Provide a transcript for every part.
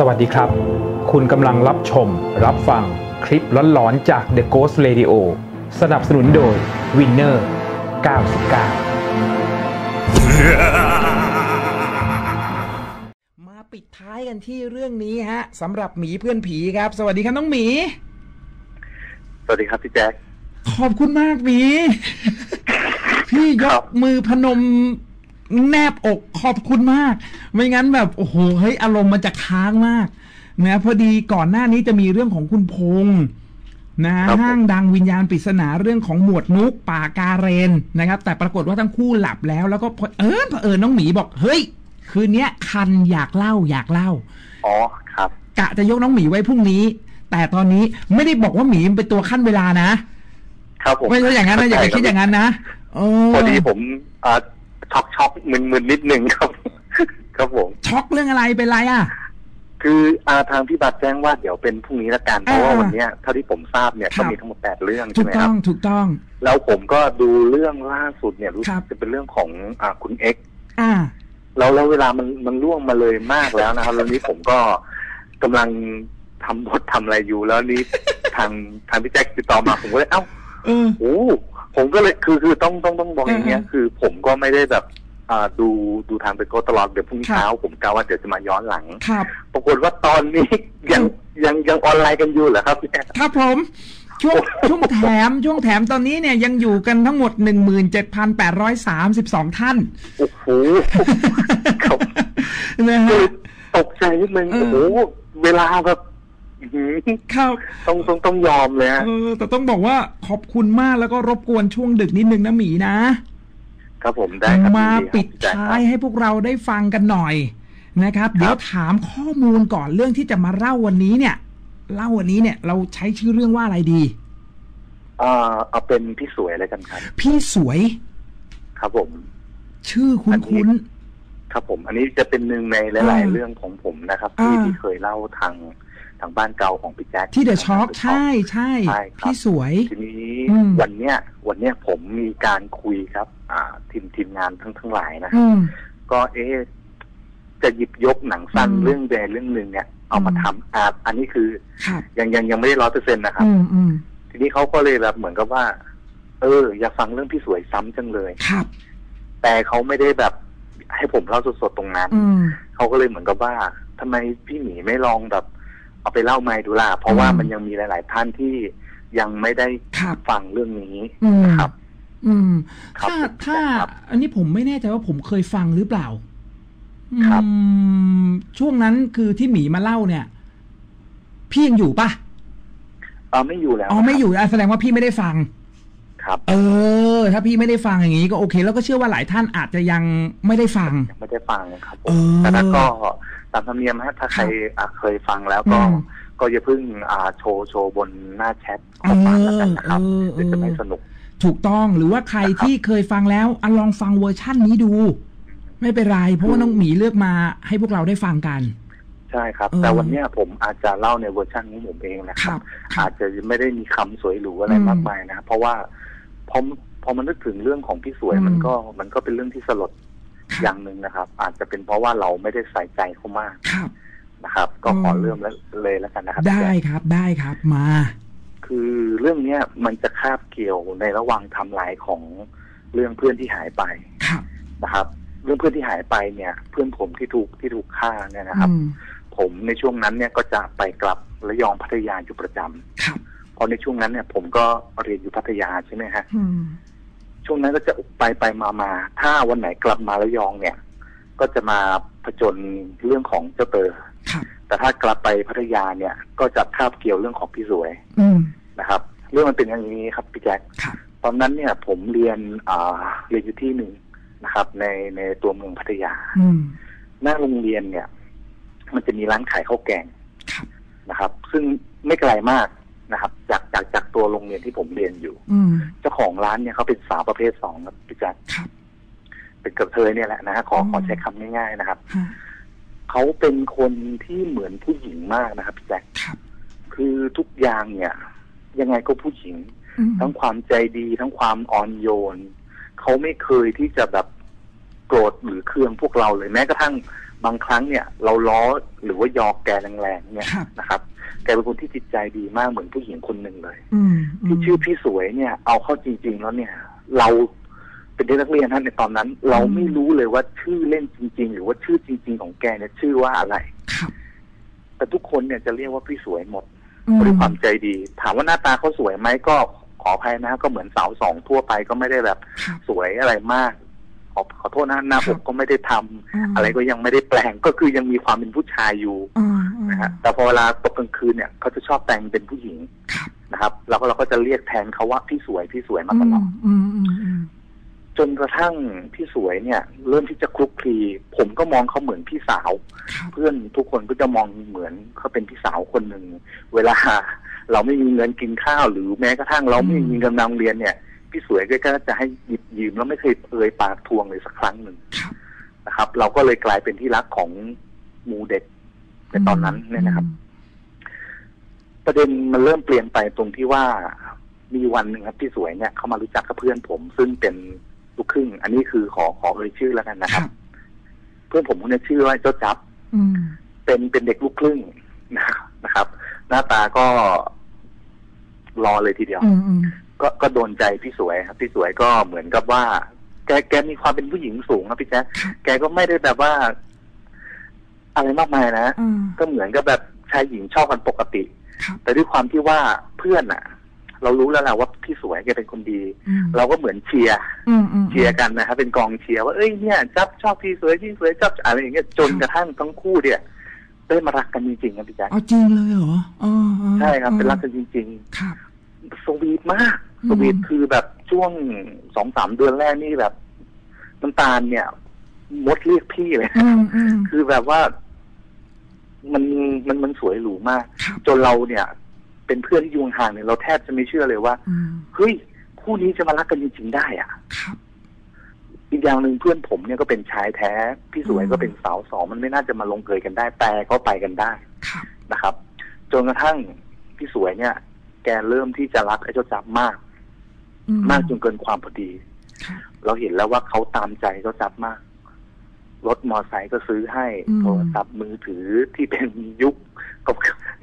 สวัสดีครับ คุณกำลังรับชม รับฟังคลิปร้อนๆจาก The Ghost Radio สนับสนุนโดย Winner 99 มาปิดท้ายกันที่เรื่องนี้ฮะสำหรับหมีเพื่อนผีครับ สวัสดีครับน้องหมี สวัสดีครับพี่แจ๊คขอบคุณมากหมี พี่ยครักบมือพนม แนบอกขอบคุณมาก ไม่งั้นแบบโอ้โหเฮ้ยอารมณ์มันจะค้างมากนะพอดีก่อนหน้านี้จะมีเรื่องของคุณพงษ์นะห้างดังวิญญาณปริศนาเรื่องของหมวดนุกป่าการเรนนะครับ แต่ปรากฏว่าทั้งคู่หลับแล้ว แล้วก็เผอิญเผอิญน้องหมีบอกเฮ้ย คืนเนี้ยคันอยากเล่าอยากเล่าอ๋อครับกะจะยกน้องหมีไว้พรุ่งนี้ แต่ตอนนี้ไม่ได้บอกว่าหมีเป็นตัวขั้นเวลานะ ครับผมไม่ใช่อย่างนั้นนะอย่าไปคิดอย่างนั้นนะเออพอดีผมอ่า ช็อกช็อกมึนมึนนิดนึงครับ ครับผมช็อกเรื่องอะไรเป็นไรอะ คืออาทางพี่บัตรแจ้งว่าเดี๋ยวเป็นพรุ่งนี้ละกันเพราะว่าอ่าวันเนี้ยเท่าที่ผมทราบเนี่ยครัก็บมีทั้งหมดแปดเรื่องถูใช่กไหมคต้รัอบงถูกต้อง แล้วผมก็ดูเรื่องล่าสุดเนี่ยรู้คสึรักบจะเป็นเรื่องของอ่าคุณเอ็กซ์อ่าแล้วแล้วเวลามันมันล่วงมาเลยมากแล้วนะครับแล้วนี้ผมก็กำลังทำบททำอะไรอยู่แล้วนี้ทางทางพี่แจ็คติดต่อมาผมก็เลยเอ้าเออโอ้ ผมก็เลยคือคือต้องต้องต้องบอกอย่างเงี้ยอืมคือ ผมก็ไม่ได้แบบอ่าดูดูทางไปโกตลอดเดี๋ยวพรุ่งนี้ครับเช้า ผมกะว่าเดี๋ยวจะมาย้อนหลังครับปรากฏว่าตอนนี้ยังยังยังออนไลน์กันอยู่เหรอครับเนี่ยครับผมช่วงช่วงแถมช่วงแถมตอนนี้เนี่ยยังอยู่กันทั้งหมด17,832ท่าน โอ้โหครับนะคืฮะอตกใจนิดนึงเออโอ้โหเวลาแบบอื้อหือ ครับต้องต้องต้องยอมเลยฮะเออแต่ต้องบอกว่าขอบคุณมากแล้วก็รบกวนช่วงดึกนิดนึงนะหมีนะ ครับผมได้ครับมายินปิดครับท้ายให้พวกเราได้ฟังกันหน่อยนะครับ เดี๋ยวถามข้อมูลก่อนเรื่องที่จะมาเล่าวันนี้เนี่ย เล่าวันนี้เนี่ย เราใช้ชื่อเรื่องว่าอะไรดีอ่าเอาเป็นพี่สวยเลยกันครับ พี่สวย ครับผม ชื่อคุ้นคุ้นครับผม อันนี้จะเป็นหนึ่งในหลายอ่าๆเรื่องของผมนะครับ ที่อ่าที่เคยเล่าทาง ทางบ้านเก่าของพี่แจ๊คที่เดอะช็อคใช่ใช่ใช่ครับพี่สวย ทีนี้อืม วันเนี้ยวันเนี้ยผมมีการคุยครับ อ่าทีมทีมงานทั้งทั้งหลายนะครัอืบม ก็เอ๊ะจะหยิบยกหนังสั้นอืมเรื่องใดเรื่องหนึ่งเนี่ยเอามาอืม ทำอ่าอันนี้คือครับยังยังยังไม่ได้ร้อยเปอร์เซ็นต์นะครับ อืมอืมทีนี้เขาก็เลยแบบเหมือนกับว่า เออ อยากฟังเรื่องพี่สวยซ้ำจังเลย ครับ แต่เขาไม่ได้แบบให้ผมเล่าสดๆตรงนั้น อืม เขาก็เลยเหมือนกับว่าทำไมพี่หมีไม่ลองแบบ เอาไปเล่าไมค์ดูล่ะเพราะว่าอืมมันยังมีหลาย ๆ ท่านที่ยังไม่ได้ครับฟังเรื่องนี้อืมนะครับ อืมครับถ้าผมถ้าครับอันนี้ผมไม่แน่ใจว่าผมเคยฟังหรือเปล่าครับอืมช่วงนั้นคือที่หมีมาเล่าเนี่ย พี่ยังอยู่ปะเออไม่อยู่แล้วอ๋อไม่อยู่อะแสดงว่าพี่ไม่ได้ฟัง ครับ เออ ถ้าพี่ไม่ได้ฟังอย่างนี้ก็โอเค แล้วก็เชื่อว่าหลายท่านอาจจะยังไม่ได้ฟังยังไม่ได้ฟังครับผเอมอแต่ถ้าก็ ตามธรรมเนียมฮะถ้าใครอะเคยฟังแล้วก็ อืม ก็อย่าเพิ่งอ่าโชว์โชว์บนหน้าแชทขเอองฟังอแล้วกันนะครับเออเดี๋ยวจะไม่เออสนุก ถูกต้องหรือว่าใครนะครับที่เคยฟังแล้วอะลองฟังเวอร์ชั่นนี้ดู ไม่เป็นไรเพราะว่าน้องหมีเลือกมาให้พวกเราได้ฟังกัน ใช่ครับ เออ แต่วันเนี้ยผมอาจจะเล่าในเวอร์ชันของผมเองนะคครัรับ บ ครับอาจจะไม่ได้มีคำสวยหรูอะไรอืมมากมายนะครับเพราะว่าพอพอมันนึกถึงเรื่องของพี่สวยอืม มันก็มันก็เป็นเรื่องที่สลดครับ อย่างหนึ่งนะครับ อาจจะเป็นเพราะว่าเราไม่ได้ใส่ใจเขามากครับนะครับ ก็ขออืมเริ่มแล้วเลยแล้วกันนะครับ ได้ครับได้ครับมา คือเรื่องเนี้ยมันจะคาบเกี่ยวในระหว่างไทำลายของเรื่องเพื่อนที่หายไปครับนะครับ เรื่องเพื่อนที่หายไปเนี่ย เพื่อนผมที่ถูกที่ถูกฆ่าเนี่ยนะครับอืมผมในช่วงนั้นเนี่ยก็จะไปกลับระยองพัทยาอยู่ประจำครับเพราะในช่วงนั้นเนี่ย ผมก็เรียนอยู่พัทยาใช่ไหมฮะอืม ช่วงนั้นก็จะไปไปมามา ถ้าวันไหนกลับมาระยองเนี่ย ก็จะมาผจญเรื่องของเจ้าเตอครับแต่ถ้ากลับไปพัทยาเนี่ย ก็จะคาบเกี่ยวเรื่องของพี่สวยอืมนะครับ เรื่องมันเป็นอย่างนี้ครับพี่แจ็คครับตอนนั้นเนี่ย ผมเรียนอ่าเรียนอยู่ที่หนึ่งนะครับ ในในตัวเมืองพัทยาอืมหน้าโรงเรียนเนี่ย มันจะมีร้านขายข้าวแกงครับนะครับ ซึ่งไม่ไกลมาก นะครับ จากจากจากตัวโรงเรียนที่ผมเรียนอยู่ อืมเจ้าของร้านเนี่ยเขาเป็นสาวประเภทสองครับพี่แจ๊คครับ เป็นกระเทยเนี่ยแหละนะฮะขออืมขอใช้คำง่ายๆนะครับ ฮะเขาเป็นคนที่เหมือนผู้หญิงมากนะครับพี่แจ๊คครับคือทุกอย่างเนี่ย ยังไงก็ผู้หญิง อืมทั้งความใจดีทั้งความอ่อนโยน เขาไม่เคยที่จะแบบโกรธหรือเคืองพวกเราเลยแม้กระทั่งบางครั้งเนี่ย เราล้อหรือว่ายอกแกแรงๆเนี่ยครับ นะครับ แกเป็นคนที่จิตใจดีมากเหมือนผู้หญิงคนหนึ่งเลยอืมที่ชื่อพี่สวยเนี่ย เอาเข้าจริง ๆ แล้วเนี่ย เราเป็นเด็กนักเรียนท่านในตอนนั้น เราไม่รู้เลยว่าชื่อเล่นจริง ๆ หรือว่าชื่อจริง ๆ ของแกเนี่ยชื่อว่าอะไรครับแต่ทุกคนเนี่ยจะเรียกว่าพี่สวยหมดอืมด้วยความใจดี ถามว่าหน้าตาเขาสวยไหมก็ขออภัยนะก็เหมือนสาวสองทั่วไปก็ไม่ได้แบบครับสวยอะไรมาก ขอขอโทษนะหน้าคผรับมก็ไม่ได้ทำมอะไรก็ยังไม่ได้แปลงก็คือยังมีความเป็นผู้ชายอยู่อืมอืม นะฮะแต่พอเวลาตกกลางคืนเนี่ยเขาจะชอบแต่งเป็นผู้หญิงครับนะครับ แล้วก็เราก็จะเรียกแทนเขาว่าพี่สวยพี่สวยมาตลอดอืมอืมอืมจนกระทั่งพี่สวยเนี่ย เริ่มที่จะคลุกคลีผมก็มองเขาเหมือนพี่สาวครับเพื่อนทุกคนก็จะมองเหมือนเขาเป็นพี่สาวคนหนึ่งเวลาเราไม่มีเงินกินข้าวหรือแม้กระทั่งเราไม่มีเงินนำเรียนเนี่ยพี่สวยก็จะให้หยิบยืมแล้วไม่เคยเอ่ยปากทวงเลยสักครั้งหนึ่งครับนะครับ เราก็เลยกลายเป็นที่รักของหมูเด็ก ในตอนนั้นเนี่ยนะครับ ประเด็นมันเริ่มเปลี่ยนไปตรงที่ว่ามีวันหนึ่งครับพี่สวยเนี่ยเขามารู้จักกับเพื่อนผม ซึ่งเป็นลูกครึ่ง อันนี้คือขอขอเอ่ยชื่อแล้วกันนะคครัรับบเพื่อนผมคนนี้ชื่อว่าเจ้าจับอืมเป็นเป็นเด็กลูกครึ่งนะครับ หน้าตาก็รอเลยทีเดียวอืมอืมก็ก็โดนใจพี่สวยครับพี่สวยก็เหมือนกับว่า แกแกมีความเป็นผู้หญิงสูงครับพี่แจ๊คแกก็ไม่ได้แบบว่า อะไรมากมายนะ อืม ก็เหมือนกับแบบชายหญิงชอบกันปกติ ครับ แต่ด้วยความที่ว่าเพื่อนอะเรารู้แล้วแหละว่าพี่สวยแกเป็นคนดี อืมเราก็เหมือนเชียร์อืมอืม เชียร์กันนะครับเป็นกองเชียร์ว่าเอ้ยเนี่ยจับชอบพี่สวยพี่สวยจับอะไรอย่างเงี้ยจนกระทั่งทั้งคู่เนี่ยได้มารักกันจริงๆครับพี่แจ๊คเอาจริงเลยเหรออ๋ออ๋อใช่ครับเป็นรักกันจริงครับๆสวีทมาก อืม สวีทคือแบบช่วงสองสามเดือนแรกนี่แบบน้ำตาลเนี่ย มดเรียกพี่เลย อืมอืม คือแบบว่า มันมันมันสวยหรูมาก ครับจนเราเนี่ย เป็นเพื่อนที่อยู่ห่างๆเนี่ยเราแทบจะไม่เชื่อเลยว่าอืมเฮ้ยคู่นี้จะมารักกันจริงๆได้อะครับ อีกอย่างหนึ่งเพื่อนผมเนี่ยก็เป็นชายแท้พี่สวยอืมก็เป็นสาวสองมันไม่น่าจะมาลงเอยกันได้ แต่ก็ไปกันได้ครับ นะครับ จนกระทั่งพี่สวยเนี่ย แกเริ่มที่จะรักไอ้เจ้าจับมาก อืมากจนเกินความพอดี ครับ เราเห็นแล้วว่าเขาตามใจเจ้าจับมาก รถมอไซค์ก็ซื้อให้อืมโทรศัพท์มือถือที่เป็นยุคก็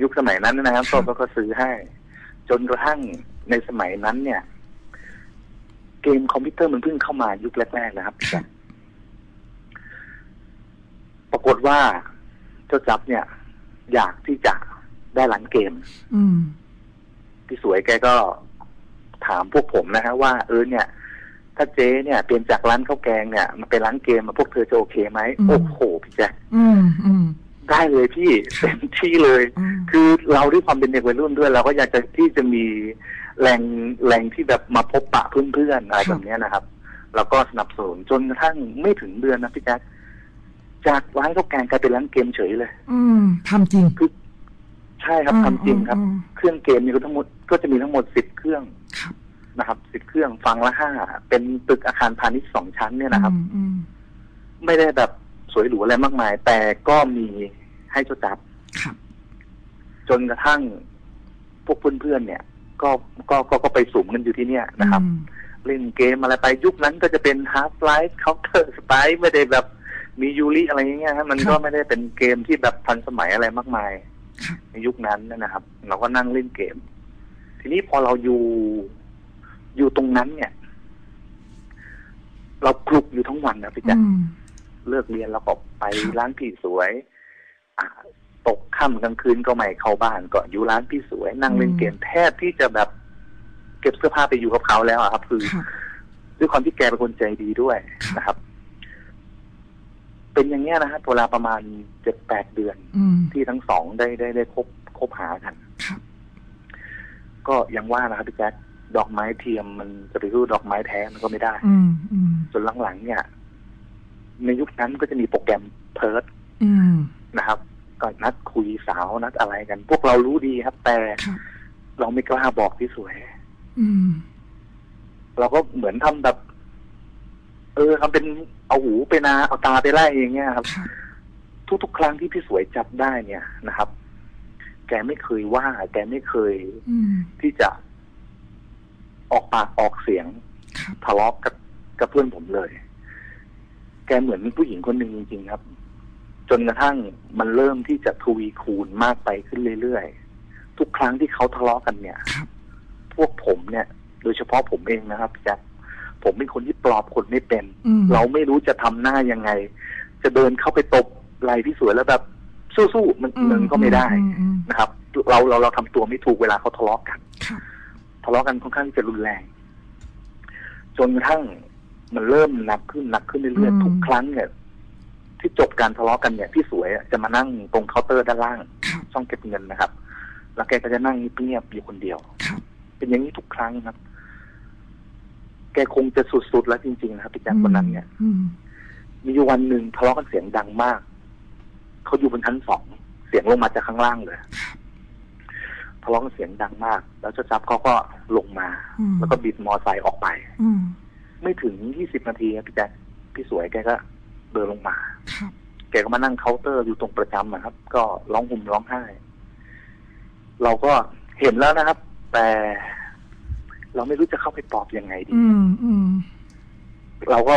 ยุคสมัยนั้นนะครับครัก็บก็ซื้อให้ จนกระทั่งในสมัยนั้นเนี่ย เกมคอมพิวเตอร์มันเพิ่งเข้ามายุคแรกๆนะครับพี่แจ๊คปรากฏว่าเจ้าจับเนี่ย อยากที่จะได้ร้านเกม อืมพี่สวยแกก็ถามพวกผมนะฮะว่าเออเนี่ย ถ้าเจ๊เนี่ยเปลี่ยนจากร้านข้าวแกงเนี่ยมาเป็นร้านเกมมาพวกเธอจะโอเคไหมอืมโอ้โหพี่แจ๊คอืมอืมได้เลยพี่เต็มที่เลยอืมคือเราด้วยความเป็นเด็กวัยรุ่นด้วยเราก็อยากจะที่จะมีแรงแรงที่แบบมาพบปะเพื่อนๆอะไรแบบเนี้ยนะครับ แล้วก็สนับสนุนจนกระทั่งไม่ถึงเดือนนะพี่แจ๊คจากร้านข้าวแกงกลายเป็นร้านเกมเฉยเลย อืมทำจริงใช่ครับทำจริงครับอืมเครื่องเกมมีก็ทั้งหมดก็จะมีทั้งหมดสิบเครื่องครับ นะครับสิบเครื่องฟังละห้าเป็นตึกอาคารพาณิชย์สองชั้นเนี่ยนะครับ อืมอืมไม่ได้แบบสวยหรูอะไรมากมาย แต่ก็มีให้เจ้าจับ ครับ จนกระทั่งพวกเพื่อนๆเนี่ย ก็ก็ก็ก็ไปสุ่มกันอยู่ที่เนี่ยนะครับ อืมเล่นเกมอะไรไปยุคนั้นก็จะเป็น Half Life Counter Strike ไม่ได้แบบมียูริอะไรอย่างเงี้ยฮะมันก็ไม่ได้เป็นเกมที่แบบทันสมัยอะไรมากมาย ครับ ในยุคนั้นนะครับ เราก็นั่งเล่นเกม ทีนี้พอเราอยู่ อยู่ตรงนั้นเนี่ย เราคลุกอยู่ทั้งวันนะพี่แจ๊คอืมเลิกเรียนแล้วก็ไปครับร้านพี่สวย อ่าตกค่ำกลางคืนก็ไม่เข้าบ้านก็อยู่ร้านพี่สวย นั่งเล่นเกมแทบที่จะแบบ เก็บเสื้อผ้าไปอยู่กับเขาแล้วอะครับ คือครับด้วยความที่แกเป็นคนใจดีด้วยครับนะครับ เป็นอย่างเงี้ยนะครับเวลาประมาณเจ็ดแปดเดือนอืมที่ทั้งสองได้ได้ได้คบคบหากันครับก็ยังว่านะครับพี่แจ๊ค ดอกไม้เทียมมันจะไปสู้ดอกไม้แท้มันก็ไม่ได้อืมอืมจนหลังๆเนี่ย ในยุคนั้นก็จะมีโปรแกรมเพิร์ดอืมนะครับก็นัดคุยสาวนัดอะไรกัน พวกเรารู้ดีครับ แต่ครับเราไม่กล้าบอกพี่สวยอืมเราก็เหมือนทำแบบ เออทำเป็นเอาหูไปนาเอาตาไปไล่อย่างเงี้ยครับครับทุกๆครั้งที่พี่สวยจับได้เนี่ยนะครับ แกไม่เคยว่า แกไม่เคยอืมที่จะ ออกปากออกเสียงครับทะเลาะกับกับเพื่อนผมเลย แกเหมือนผู้หญิงคนหนึ่งจริงๆครับ จนกระทั่งมันเริ่มที่จะทวีคูณมากไปขึ้นเรื่อยๆ ทุกครั้งที่เขาทะเลาะกันเนี่ยครับพวกผมเนี่ย โดยเฉพาะผมเองนะครับพี่แจ๊คผมเป็นคนที่ปลอบคนไม่เป็นอืมเราไม่รู้จะทำหน้ายังไง จะเดินเข้าไปตบไหล่พี่สวยแล้วแบบสู้ๆมันมันก็ไม่ได้อือืมนะครับ เราเราเราทำตัวไม่ถูกเวลาเขาทะเลาะกันครับ ทะเลาะกันค่อนข้างจะรุนแรง จนกระทั่งมันเริ่มหนักขึ้นหนักขึ้นเรื่อยอืมๆทุกครั้งเนี่ยที่จบการทะเลาะกันเนี่ยพี่สวยอะจะมานั่งตรงเคาน์เตอร์ด้านล่างครับช่องเก็บเงินนะครับ แล้วแกก็จะนั่งเงียบๆอยู่คนเดียวครับเป็นอย่างนี้ทุกครั้งครับ แกคงจะสุดๆแล้วจริงๆนะครับพี่แจ๊ควันนั้นเนี่ยอืมมีอยู่วันหนึ่งทะเลาะกันเสียงดังมาก เขาอยู่บนชั้นสอง เสียงลงมาจากข้างล่างเลย ทะเลาะกันเสียงดังมาก แล้วเจ้าจับเขาก็ลงมาอืมแล้วก็บิดมอไซค์ออกไปอืมไม่ถึงยี่สิบนาทีครับพี่แจ๊คพี่สวยแกก็เดินลงมาครับแกก็มานั่งเคาน์เตอร์อยู่ตรงประจำนะครับ ก็ร้องห่มร้องไห้ เราก็เห็นแล้วนะครับ แต่เราไม่รู้จะเข้าไปปลอบยังไงดีอืมอืมเราก็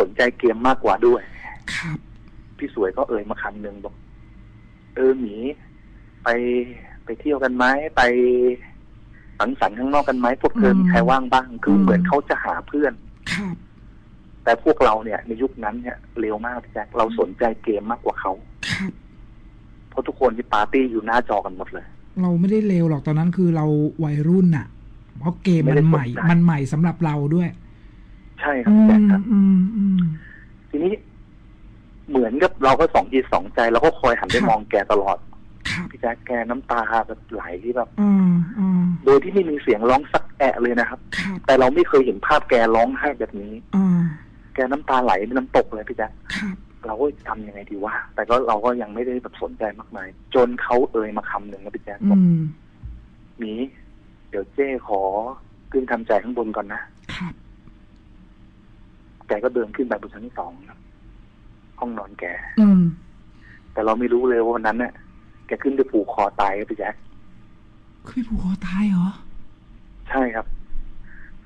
สนใจเกมมากกว่าด้วยครับพี่สวยก็เอ่ยมาคำหนึ่งบอก เออหมีไป ไปเที่ยวกันไหมไปสังสรรค์ข้างนอกกันไหมพวกเธออืมมีใครว่างบ้าง คือเหมือนเขาจะหาเพื่อนครับแต่พวกเราเนี่ย ในยุคนั้นเนี่ยเร็วมากพี่แจ๊คเราสนใจเกมมากกว่าเขาครับเพราะทุกคนที่ปาร์ตี้อยู่หน้าจอกันหมดเลย เราไม่ได้เลวหรอกตอนนั้นคือเราวัยรุ่นน่ะ เพราะเกมไม่มัได้นสนใหม่ใจมันใหม่สำหรับเราด้วย ใช่ครับอืพี่แจ๊คมครับอืมอืมทีนี้เหมือนกับเราก็สองจิตสองใจเราก็คอยหันไปครับมองแกตลอดครับ พี่แจ๊คแกน้ำตาแบบไหลที่แบบอืมอืมโดยที่ไม่มีเสียงร้องสักแอะเลยนะครับครับ แต่เราไม่เคยเห็นภาพแกร้องไห้แบบนี้อืมแกน้ำตาไหลเป็นน้ำตกเลยพี่แจ๊คครับเราก็ทำยังไงดีวะแต่ก็เราก็ยังไม่ได้แบบสนใจมากมาย จนเขาเอ่ยมาคำหนึ่งนะพี่แจ๊คบอือกมหมีเดี๋ยวเจ้ขอขึ้นทำใจข้างบนก่อนนะครับแกก็เดินขึ้นไปบนชั้นสองครับห้องนอนแกอืมแต่เราไม่รู้เลยว่าวันนั้นเนี่ย แกขึ้นไปผูกคอตายครับพี่แจ๊คคือผูกคอตายเหรอ ใช่ครับ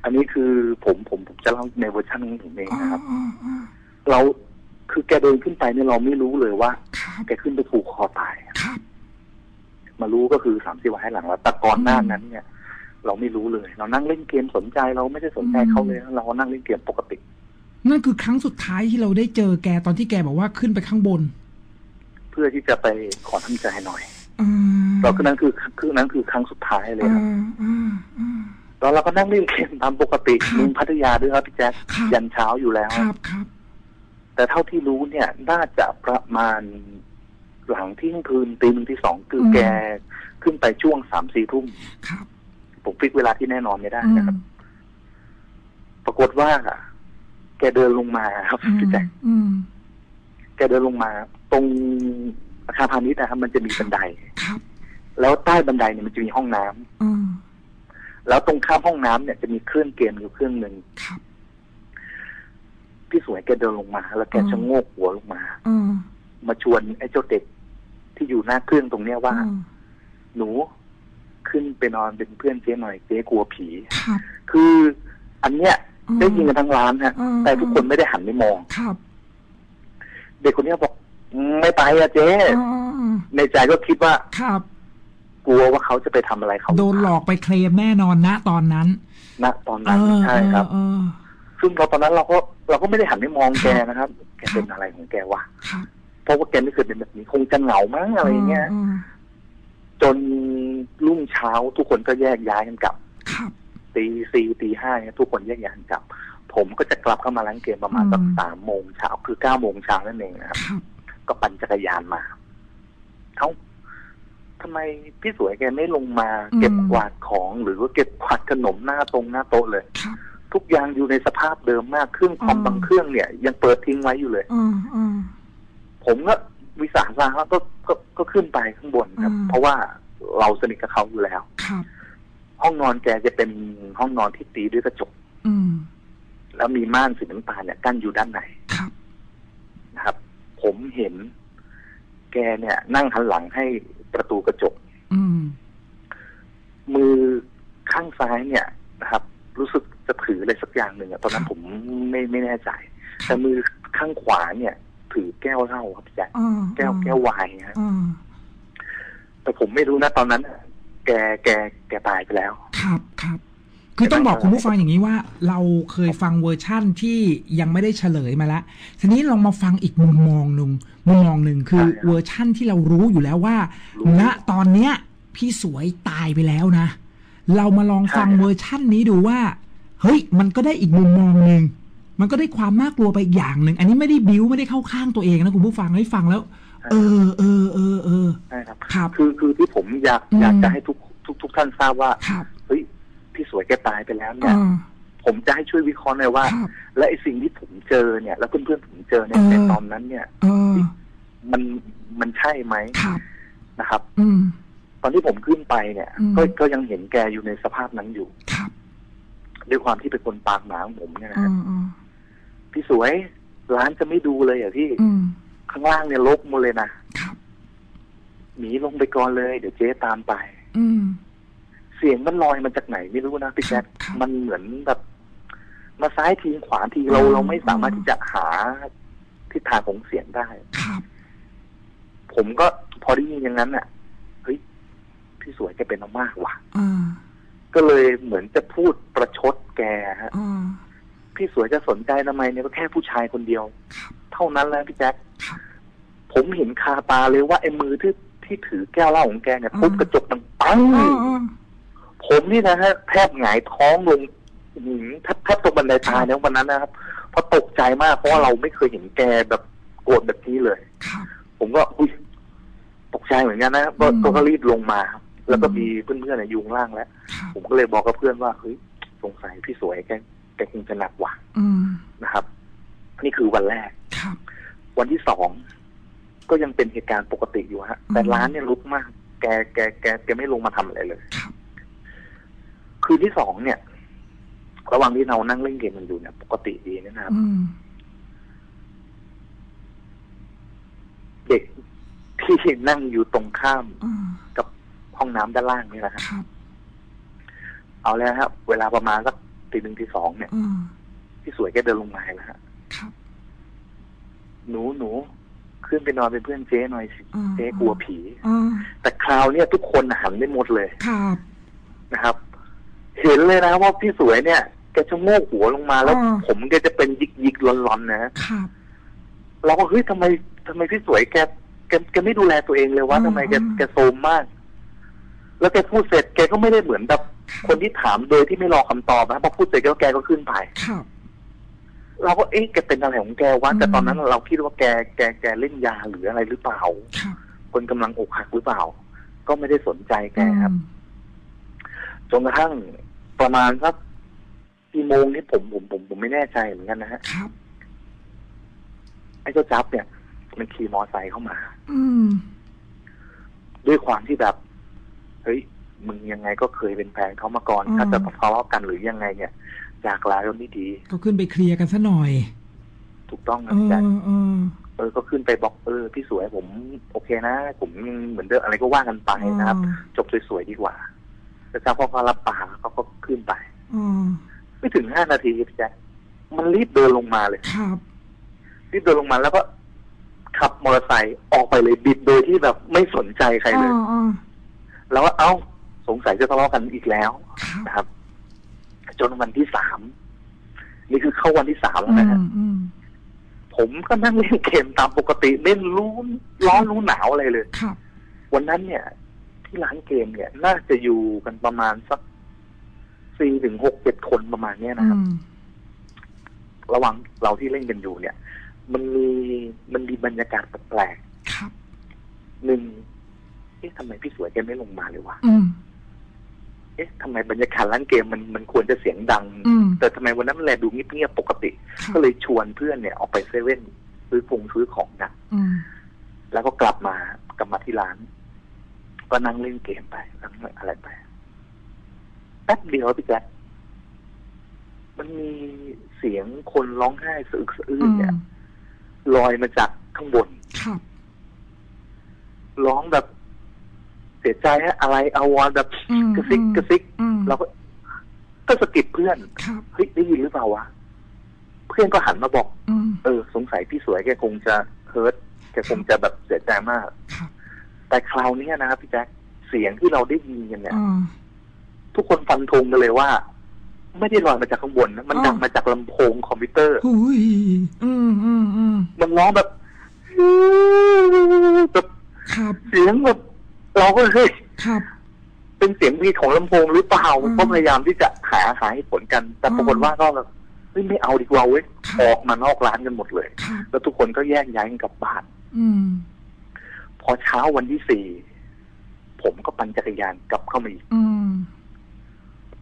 อันนี้คือผมผมผมจะเล่าในเวอร์ชันของผมเองอ๋อนะครับอ๋ออ๋อเราคือแกเดินขึ้นไปเนี่ยเราไม่รู้เลยว่าครับแกขึ้นไปผูกคอตายครับ มารู้ก็คือสามสิบวันให้หลังแล้วแต่ก่อนหน้านั้นเนี่ย เราไม่รู้เลย เรานั่งเล่นเกมสนใจเราไม่ได้สนใจเขาเลยเราก็นั่งเล่นเกมปกตินั่นคือครั้งสุดท้ายที่เราได้เจอแกตอนที่แกบอกว่าขึ้นไปข้างบน เพื่อที่จะไปขอทำใจหน่อยอ่าเราคือนั้นคือคือนั้นคือครั้งสุดท้ายเลยครับอ่าอ่าอ่าแล้วเราก็นั่งเล่นเกมตามปกติครับเมืองพัทยาด้วยครับพี่แจ๊คครับยันเช้าอยู่แล้วครับครับแต่เท่าที่รู้เนี่ยน่าจะประมาณหลังเที่ยงคืนตีหนึ่งที่สองคืออมแกขึ้นไปช่วงสามสี่ทุ่มครับผมฟิกเวลาที่แน่นอนไม่ได้อืมนะครับ ปรากฏว่าแกเดินลงมาครับอืมพี่แจ๊คอืมแกเดินลงมา ตรงอาคารพาณิชย์นะครับมันจะมีบันไดครับ แล้วใต้บันไดเนี่ยมันจะมีห้องน้ำอ่าแล้วตรงข้ามห้องน้ำเนี่ยจะมีเครื่องเกมอยู่เครื่องหนึ่งครับพี่สวยแกเดินลงมา แล้วแกอืมชะโงกหัวลงมาอ่ามาชวนไอ้เจ้าเด็กที่อยู่หน้าเครื่องตรงเนี้ยว่าอ่าหนูขึ้นไปนอนเป็นเพื่อนเจ๊หน่อยเจ๊กลัวผีครับคืออันเนี้ยอืมได้ยินกันทั้งร้านฮะอืมแต่ทุกคนไม่ได้หันไปมองครับ เด็กคนเนี้ยบอก ไม่ไปอะเจ๊อ่าในใจก็คิดว่าครับ กลัวว่าเขาจะไปทำอะไรเขาโดนหลอกไปเคลมแน่นอนนะตอนนั้นณตอนนั้นใช่ครับเออซึ่งเราตอนนั้นเราก็เราก็ไม่ได้หันไปมองแกครับนะครับ แกเป็นอะไรของแกวะครับเพราะว่าแกไม่เคยเป็นแบบนี้คงจะเหงามั้งอะไรอย่างเงี้ยาจนรุ่งเช้าทุกคนก็แยกย้ายกันกลับครับตีสี่ตีห้าเนี่ยทุกคนแยกย้ายกันกลับ ผมก็จะกลับเข้ามาร้านเกมประมาณอืมสักสามโมงเช้าคือเก้าโมงเช้านั่นเองนะครับครับ ก็ปั่นจักรยานมาเอ้าทำไมพี่สวยแกไม่ลงมา เก็บกวาดของหรือว่าเก็บกวาดขนมหน้าตรงหน้าโต๊ะเลยครับทุกอย่างอยู่ในสภาพเดิมมากเครื่องคอมอืมบางเครื่องเนี่ย ยังเปิดทิ้งไว้อยู่เลยอ่าอ่าผมก็วิสาสะแล้วก็ก็ก็ขึ้นไปข้างบนครับอืมเพราะว่าเราสนิทกับเขาอยู่แล้วครับห้องนอนแกจะเป็นห้องนอนที่ตีด้วยกระจกอืมแล้วมีม่านสีน้ำตาลเนี่ยกั้นอยู่ด้านในครับนะครับ ผมเห็น แกเนี่ย นั่งหันหลังให้ประตูกระจกอืมมือข้างซ้ายเนี่ยนะครับ รู้สึกจะถืออะไรสักอย่างหนึ่งอะตอนนั้นผมไม่ไม่แน่ใจ แต่มือข้างขวาเนี่ยถถือแก้วเหล้าครับพี่แจ๊คอ่าแก้วแก้วไวน์ฮะอ่าแต่ผมไม่รู้นะตอนนั้นแกแกแกตายไปแล้ว ครับครับ คือต้องบอกคุณผู้ฟังอย่างนี้ว่าเราเคยฟังเวอร์ชั่นที่ยังไม่ได้เฉลยมาแล้วทีนี้ลองมาฟังอีกมุมมองหนึ่งมุมมองหนึ่งคือใช่ครับเวอร์ชั่นที่เรารู้อยู่แล้วว่ารู้ณตอนเนี้ยพี่สวยตายไปแล้วนะ เรามาลองฟังใช่ครับเวอร์ชั่นนี้ดูว่า เฮ้ย มันก็ได้อีกมุมมองหนึ่งมันก็ได้ความน่ากลัวไปอีกอย่างหนึ่ง อันนี้ไม่ได้บิ้วไม่ได้เข้าข้างตัวเองนะคุณผู้ฟังให้ฟังแล้ว เออเออเออเออใช่ครับครับคือคือที่ผมอยากอืมอยากจะให้ทุกทุกทุกท่านทราบว่าครับเฮ้ย พี่สวยแกตายไปแล้วเนี่ยอ่าผมจะให้ช่วยวิเคราะห์หน่อยว่าครับและไอ้สิ่งที่ผมเจอเนี่ย แล้วเพื่อนๆผมเจอในเออในตอนนั้นเนี่ยเออมันมันใช่ไหมครับนะครับอืมตอนที่ผมขึ้นไปเนี่ยอืมก็ก็ยังเห็นแกอยู่ในสภาพนั้นอยู่ครับด้วยความที่เป็นคนปากหมาของผมเนี่ยนะอืฮะมอืมพี่สวยร้านจะไม่ดูเลยอะพี่อืมข้างล่างเนี่ยลกหมดเลยนะครับหนีลงไปก่อนเลย เดี๋ยวเจ๊ตามไป อืมเสียงมันลอยมาจากไหนไม่รู้นะพี่แจ๊คครับมันเหมือนแบบ มาซ้ายทีขวาทีเราอืมเราไม่สามารถที่จะหาทิศทางของเสียงได้ครับ ผมก็พอได้ยินอย่างนั้นอะเฮ้ยพี่สวยแกเป็นมากๆว่ะอ่าก็เลยเหมือนจะพูดประชดแกฮะอ่าพี่สวยจะสนใจทำไมเนี่ยก็แค่ผู้ชายคนเดียวครับเท่านั้นแหละพี่แจ๊คครับผมเห็นคาตาเลยว่าไอ้มือที่ที่ถือแก้วเหล้าของแกเนี่ยอืมทุบกระจกดังปังอ่าอ่า ผมนี่นะฮะแทบหงายท้องลงหืมแทบแทบตกบันไดตายในวันนั้นนะครับเพราะตกใจมากเพราะว่าเราไม่เคยเห็นแกแบบโกรธแบบนี้เลยครับผมก็อุ้ยตกใจเหมือนกันนะครับก็อืม ก็รีบลงมาครับแล้วก็อืมมีเพื่อนๆเนี่ยอยุงล่างแล้วครับผมก็เลยบอกกับเพื่อนว่าเฮ้ยสงสัยพี่สวยแกแกคงจะหนักว่ะอืม นะครับ นี่คือวันแรก ครับ วันที่สองก็ยังเป็นเหตุการณ์ปกติอยู่ฮะ แต่อืม ร้านเนี่ยลุกมาก แกแกแกแกไม่ลงมาทำอะไรเลย ครับ คืนที่สองเนี่ย ระหว่างที่เรานั่งเล่นเกมกันอยู่เนี่ย ปกติดีนะครับอืมเด็กที่นั่งอยู่ตรงข้ามอ่ากับห้องน้ำด้านล่างนี่แหละครับครับ เอาแล้วครับ เวลาประมาณสักตีหนึ่งตีสองเนี่ยอ่าพี่สวยแกเดินลงมาแล้วฮะครับหนูหนูขึ้นไปนอนเป็นเพื่อนเจ๊หน่อยสิอ่าเจ๊กลัวผีอ่าแต่คราวเนี้ยทุกคนหันไปหมดเลยครับนะครับ เห็นเลยนะว่าพี่สวยเนี่ยแกจะโงกหัวลงมาแล้ว อ่า ผมแกจะเป็นยิกยิกๆลอนๆนะฮะครับ เราก็เฮ้ยทำไมทำไมพี่สวยแกแกแกไม่ดูแลตัวเองเลยว่าอืมทำไมแกอืม แกโซมมาก แล้วแกพูดเสร็จแกก็ไม่ได้เหมือนแบบคนที่ถามโดยที่ไม่รอคำตอบนะพอพูดเสร็จแล้วแกก็ขึ้นไป ครับ เราก็เอ๊ะแกเป็นอะไรของแกวะอืม แต่ตอนนั้นเราคิดว่าแกแกแกเล่นยาหรืออะไรหรือเปล่า ครับคนกำลังอกหักหรือเปล่า ก็ไม่ได้สนใจแกครับ อืมจนกระทั่ง ประมาณสักกี่โมงนี่ผมผมผมผมไม่แน่ใจเหมือนกันนะฮะครับ ไอ้เจ้าจับเนี่ย มันขี่มอไซค์เข้ามา อืม ด้วยความที่แบบ เฮ้ยมึงยังไงก็เคยเป็นแฟนเขามาก่อนอืมถ้าจะทะเลาะกันหรือยังไง เนี่ยจากลาก็ไม่ดีก็ขึ้นไปเคลียร์กันซะหน่อย ถูกต้องเอนะพี่แจ๊คอเออเออ ก็ขึ้นไปบอกเออพี่สวยผม โอเคนะ ผมยังเหมือนเดิมอะไรก็ว่ากันไปนะครับ จบสวยๆดีกว่า แต่เจ้าพ่อก็รับปากเขาก็ขึ้นไปอืมไม่ถึงห้านาทีพี่แจ๊คมันรีบเดินลงมาเลยครับรีบเดินลงมาแล้วก็ขับมอเตอร์ไซค์ออกไปเลยบิดโดยที่แบบไม่สนใจใครเลยอ่าอ่าแล้วก็เอ้าสงสัยจะทะเลาะกันอีกแล้วครับนะครับ จนวันที่สามนี่คือเข้าวันที่สามแล้วอืนะฮะมอืมผมก็นั่งเล่นเกมตามปกติเล่นรู้ร้อนรู้หนาวอะไรเลยครับวันนั้นเนี่ย ที่ร้านเกมเนี่ย น่าจะอยู่กันประมาณสักสี่ถึงหกเจ็ดคนประมาณเนี้ยอืนะครับมระหว่างเราที่เล่นกันอยู่เนี่ย มันมีมันมีบรรยากาศแปลกครับๆหนึ่งเอ๊ะทำไมพี่สวยแกไม่ลงมาเลยวะอืมเอ๊ะทำไมบรรยากาศร้านเกมมันมันควรจะเสียงดังอืมแต่ทำไมวันนั้นมันแลดูเงียบๆปกติครับก็เลยชวนเพื่อนเนี่ยออกไปเซเว่นซื้อฟงซื้อของนะอืมแล้วก็กลับมากลับมาที่ร้าน ก็นั่งเล่นเกมไปนั่งอะไรไปแป๊บเดียวพี่แจ๊คมันมีเสียงคนร้องไห้สะอึกสะอื้อืนมเนี่ยลอยมาจากข้างบนครับร้องแบบเสียใจฮะอะไรอาวรณ์แบบอืมกระซิกกระซิกอืมเราก็ก็สะกิดเพื่อนครับเฮ้ยได้ยินหรือเปล่าวะเพื่อนก็หันมาบอกอืมเออ สงสัยพี่สวยแกคงจะ hurt แกคงจะแบบเสียใจมากครับ แต่คราวเนี้ยนะครับพี่แจ็คเสียงที่เราได้ยินกันเนี่ยอ่าทุกคนฟันธงกันเลยว่า ไม่ได้ลอยมาจากข้างบนนะมันอ๋อดังมาจากลำโพงคอมพิวเตอร์หุยอืมอืมอืมมันร้องแบบแบบครับเสียงแบบเราก็เฮ้ยครับเป็นเสียงพีของลำโพงหรือเปล่าอืมก็พยายามที่จะหาหาให้ผลกัน แต่อืมปรากฏว่าก็แบบเฮ้ยไม่เอาดีกว่าเว้ยครับออกมานอกร้านกันหมดเลยครับแล้วทุกคนก็แยกย้ายกันกลับบ้าน อืม พอเช้าวันที่สี่ผมก็ปั่นจักรยานกลับเข้ามาอีกอืม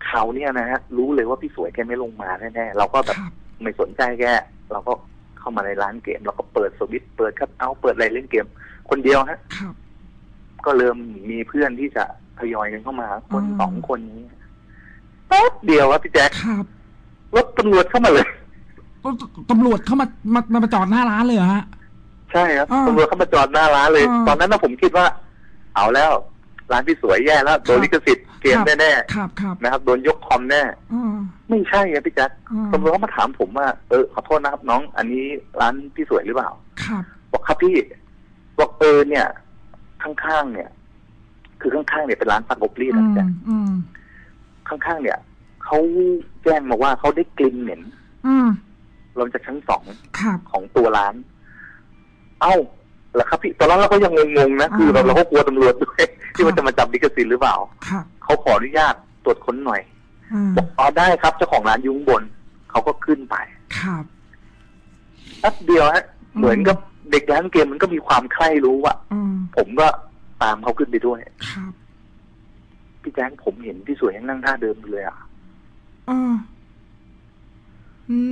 เขาเนี่ยนะฮะรู้เลยว่าพี่สวยแกไม่ลงมาแน่ๆเราก็แบบครับไม่สนใจแกเราก็เข้ามาในร้านเกมเราก็เปิดสวิตช์เปิดคัทเอาท์เปิดอะไรเล่นเกม คนเดียวฮะครับก็เริ่มมีเพื่อนที่จะทยอยกันเข้ามา คนอ่าสองคนนี้แป๊บเดียวครับพี่แจ๊คครับรถตำรวจเข้ามาเลยตตำรวจเข้ามามามามาจอดหน้าร้านเลยเหรอฮะ ใช่ครับอ่าตำรวจเข้ามาจอดหน้าร้านเลย อ่า ตอนนั้นนะผมคิดว่า เอาแล้ว ร้านพี่สวยแย่แล้วโดนลิขสิทธิ์เกมครับแน่ครับครับๆนะครับโดนยกคอมแน่อ่าไม่ใช่ครับพี่แจ๊คอ่าตำรวจเขามาถามผมว่าเออขอโทษนะครับ น้อง อันนี้ร้านพี่สวยหรือเปล่า ครับบอกครับพี่บอกเออเนี่ย ข้างๆเนี่ย คือข้างๆเนี่ยเป็นร้านซักอบรีดอืนะมพี่แจ๊คอืมข้างๆเนี่ยเขาแจ้งมาว่าเขาได้กลิ่นเหม็นอืมลงจากชั้นสองครับของตัวร้าน เอ้าเหรอครับพี่ตอนนั้นเราก็ยังงงๆนะอ่าคือเราเราก็กลัวตำรวจด้วยที่ครับว่าจะมาจับลิขสิทธิ์หรือเปล่าครับเขาขออนุญาตตรวจค้นหน่อยอืมบอกอ๋อได้ครับเจ้าของร้านอยุ้ข้างบนเขาก็ขึ้นไปครับแป๊บเดียวฮะอืมเหมือนกับเด็กร้านเกมมันก็มีความใคร่รู้อะอืมผมก็ตามเขาขึ้นไปด้วยครับพี่แจ้งผมเห็นพี่สวยยังนั่งท่าเดิมอยู่เลยอะอ่า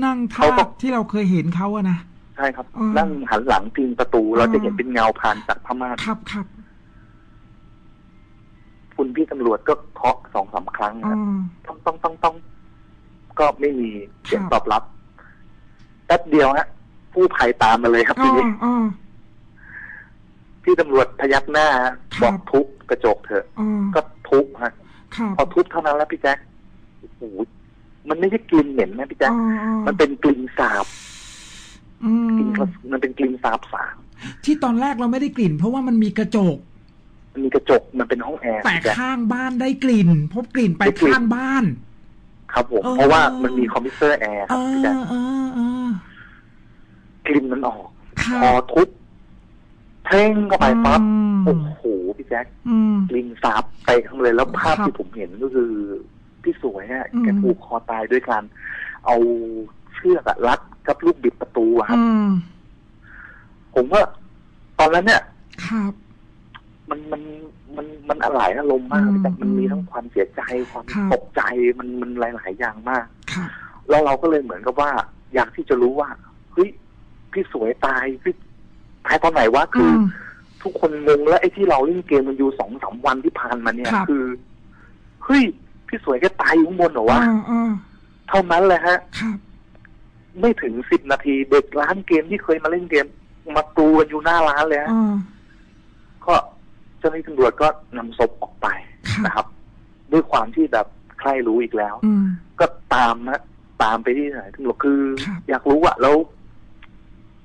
นั่งท่าเขาก็ที่เราเคยเห็นเขาอะนะ ใช่ครับ อืม นั่งหันหลังพิงประตู เราจะเห็นเป็นเงาผ่านจากผ้าม่านครับครับคุณพี่ตำรวจก็เคาะสองสามครั้งอืนะม ต้องต้องต้องต้อง ก็ไม่มีเสียงครับ ตอบรับแป๊บเดียวฮะผู้ภัยตามมาเลยครับอ๋ทีอนี้อ๋อ พี่ตำรวจพยักหน้าฮะครับ บอกทุบกระจกเถอะ อ๋อก็ทุบฮะ ครับพอทุบเท่านั้นแล้วพี่แจ๊คโอ้โหมันไม่ใช่กลิ่นเหม็นนะพี่แจ๊คอ๋ออ๋อมันเป็นกลิ่นสาบอื กลิ่นมมันเป็นกลิ่นสาบสางที่ตอนแรกเราไม่ได้กลิ่น เพราะว่ามันมีกระจก มันมีกระจกมันเป็นห้องแอร์แต่พี่แจ๊คข้างบ้านได้กลิ่น พบกลิ่นไปได้กลิ่นข้างบ้าน ครับผมเออเพราะว่ามันมีคอมเพรสเซอร์แอร์คเอรับพี่แจ๊คอเออเออกลิ่นมันออกครับพอทุบเพล้งเข้าไปปั๊บอืมโอ้โหพี่แจ๊คอืมกลิ่นสาบไปทั้งเลยแล้วภาพครับที่ผมเห็นก็คือพี่สวยเนี่ยอืมแกผูกคอตายด้วยการเอาเชือกอะรัด กับลูกบิดประตูอะครับ อืมผมว่าตอนนั้นเนี่ย ครับมันมันมันมันอะไรอารมณ์มากอืมแต่มันมีอืมทั้งความเสียใจความครับตกใจมันมันหลาย ๆ อย่างมากครับ แล้วเราก็เลยเหมือนกับว่า อยากที่จะรู้ว่าเฮ้ยพี่สวยตายพี่ตายตอนไหนวะคือมอทุกคนงงแล้วไอ้ที่เราเล่นเกมมันอยู่สองสามวันที่ผ่านมาเนี่ยครับ คือเฮ้ยพี่สวยแกตายอยู่ข้างบนเหรอวะอ่าอ่าเท่านั้นเลยฮะ ครับ ไม่ถึงสิบนาทีเด็กร้านเกมที่เคยมาเล่นเกม มากรูกันอยู่หน้าร้านเลยฮะอ่าก็เจ้าหน้าที่ตำรวจก็นำศพออกไปครับนะครับ ด้วยความที่แบบใครรู้อีกแล้วอืมก็ตามนะตามไปที่ไหนตำรวจคือครับอยากรู้อะแล้ว